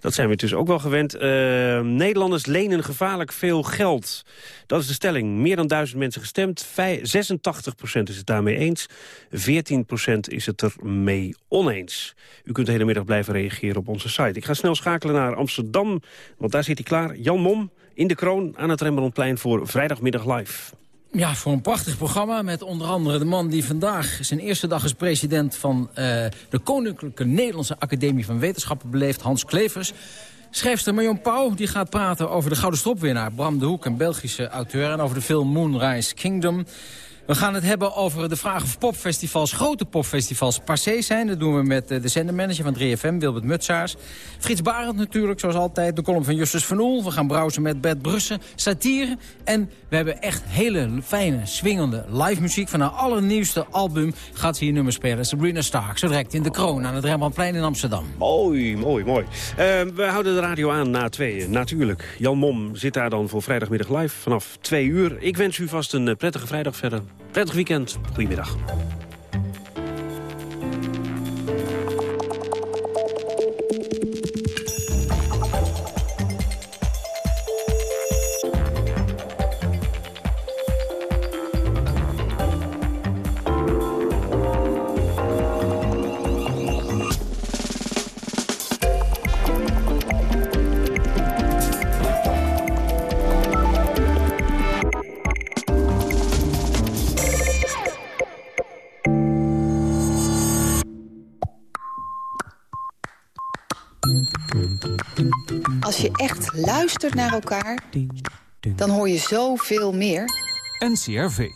dat zijn we dus ook wel gewend. Uh, Nederlanders lenen gevaarlijk veel geld. Dat is de stelling. Meer dan duizend mensen gestemd. 86% is het daarmee eens. 14% is het er mee oneens. U kunt de hele middag blijven reageren op onze site. Ik ga snel schakelen naar Amsterdam, want daar zit hij klaar. Jan Mom in de kroon aan het Rembrandtplein voor vrijdagmiddag live. Ja, voor een prachtig programma met onder andere de man die vandaag zijn eerste dag als president van uh, de Koninklijke Nederlandse Academie van Wetenschappen beleeft, Hans Klevers. Schrijfster Marion Pauw die gaat praten over de Gouden Stropwinnaar Bram de Hoek, een Belgische auteur, en over de film Moonrise Kingdom. We gaan het hebben over de vraag of popfestivals, grote popfestivals, passé zijn. Dat doen we met eh, de zendermanager van 3FM, Wilbert Mutsaars. Frits Barend natuurlijk, zoals altijd. De column van Justus van Oel. We gaan browsen met Bert Brussen. Satire. En we hebben echt hele fijne, swingende live muziek. Van haar allernieuwste album gaat ze hier nummer spelen. Sabrina Stark. Zo direct in de kroon aan het Rembrandtplein in Amsterdam. Mooi, mooi, mooi. Uh, we houden de radio aan na tweeën, natuurlijk. Jan Mom zit daar dan voor vrijdagmiddag live vanaf twee uur. Ik wens u vast een prettige vrijdag verder. Prettig weekend. Goedemiddag. Als je echt luistert naar elkaar, dan hoor je zoveel meer. NCRV.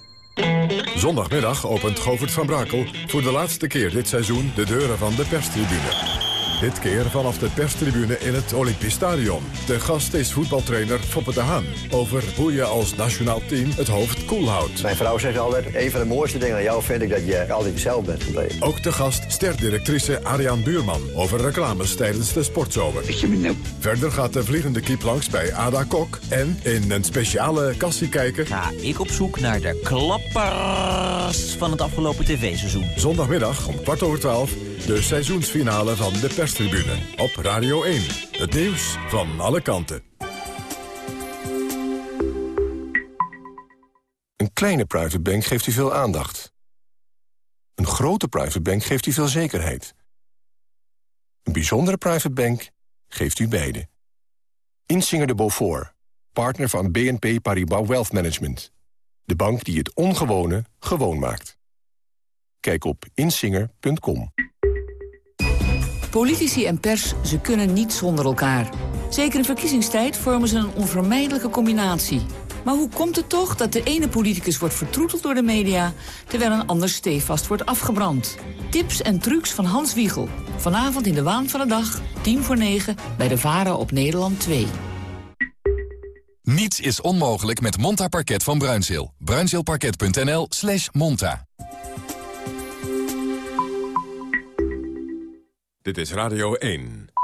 Zondagmiddag opent Govert van Brakel voor de laatste keer dit seizoen de deuren van de perstribune. Dit keer vanaf de perstribune in het Olympisch Stadion. De gast is voetbaltrainer Foppe de Haan. Over hoe je als nationaal team het hoofd koel houdt. Mijn vrouw zegt altijd, een van de mooiste dingen aan jou vind ik dat je altijd jezelf bent gebleven. Ook de gast sterdirectrice Ariaan Buurman over reclames tijdens de sportzomer. Verder gaat de vliegende kiep langs bij Ada Kok. En in een speciale kassie kijken... Ga ik op zoek naar de klappers van het afgelopen tv-seizoen. Zondagmiddag om kwart over twaalf de seizoensfinale van de perstribune op Radio 1. Het nieuws van alle kanten. Kleine private bank geeft u veel aandacht. Een grote private bank geeft u veel zekerheid. Een bijzondere private bank geeft u beide. Insinger de Beaufort, partner van BNP Paribas Wealth Management. De bank die het ongewone gewoon maakt. Kijk op insinger.com. Politici en pers, ze kunnen niet zonder elkaar. Zeker in verkiezingstijd vormen ze een onvermijdelijke combinatie. Maar hoe komt het toch dat de ene politicus wordt vertroeteld door de media... terwijl een ander stevast wordt afgebrand? Tips en trucs van Hans Wiegel. Vanavond in de waan van de dag, tien voor negen, bij de Varen op Nederland 2. Niets is onmogelijk met Monta Parket van Bruinzeel. Bruinzeelparket.nl slash monta. Dit is Radio 1.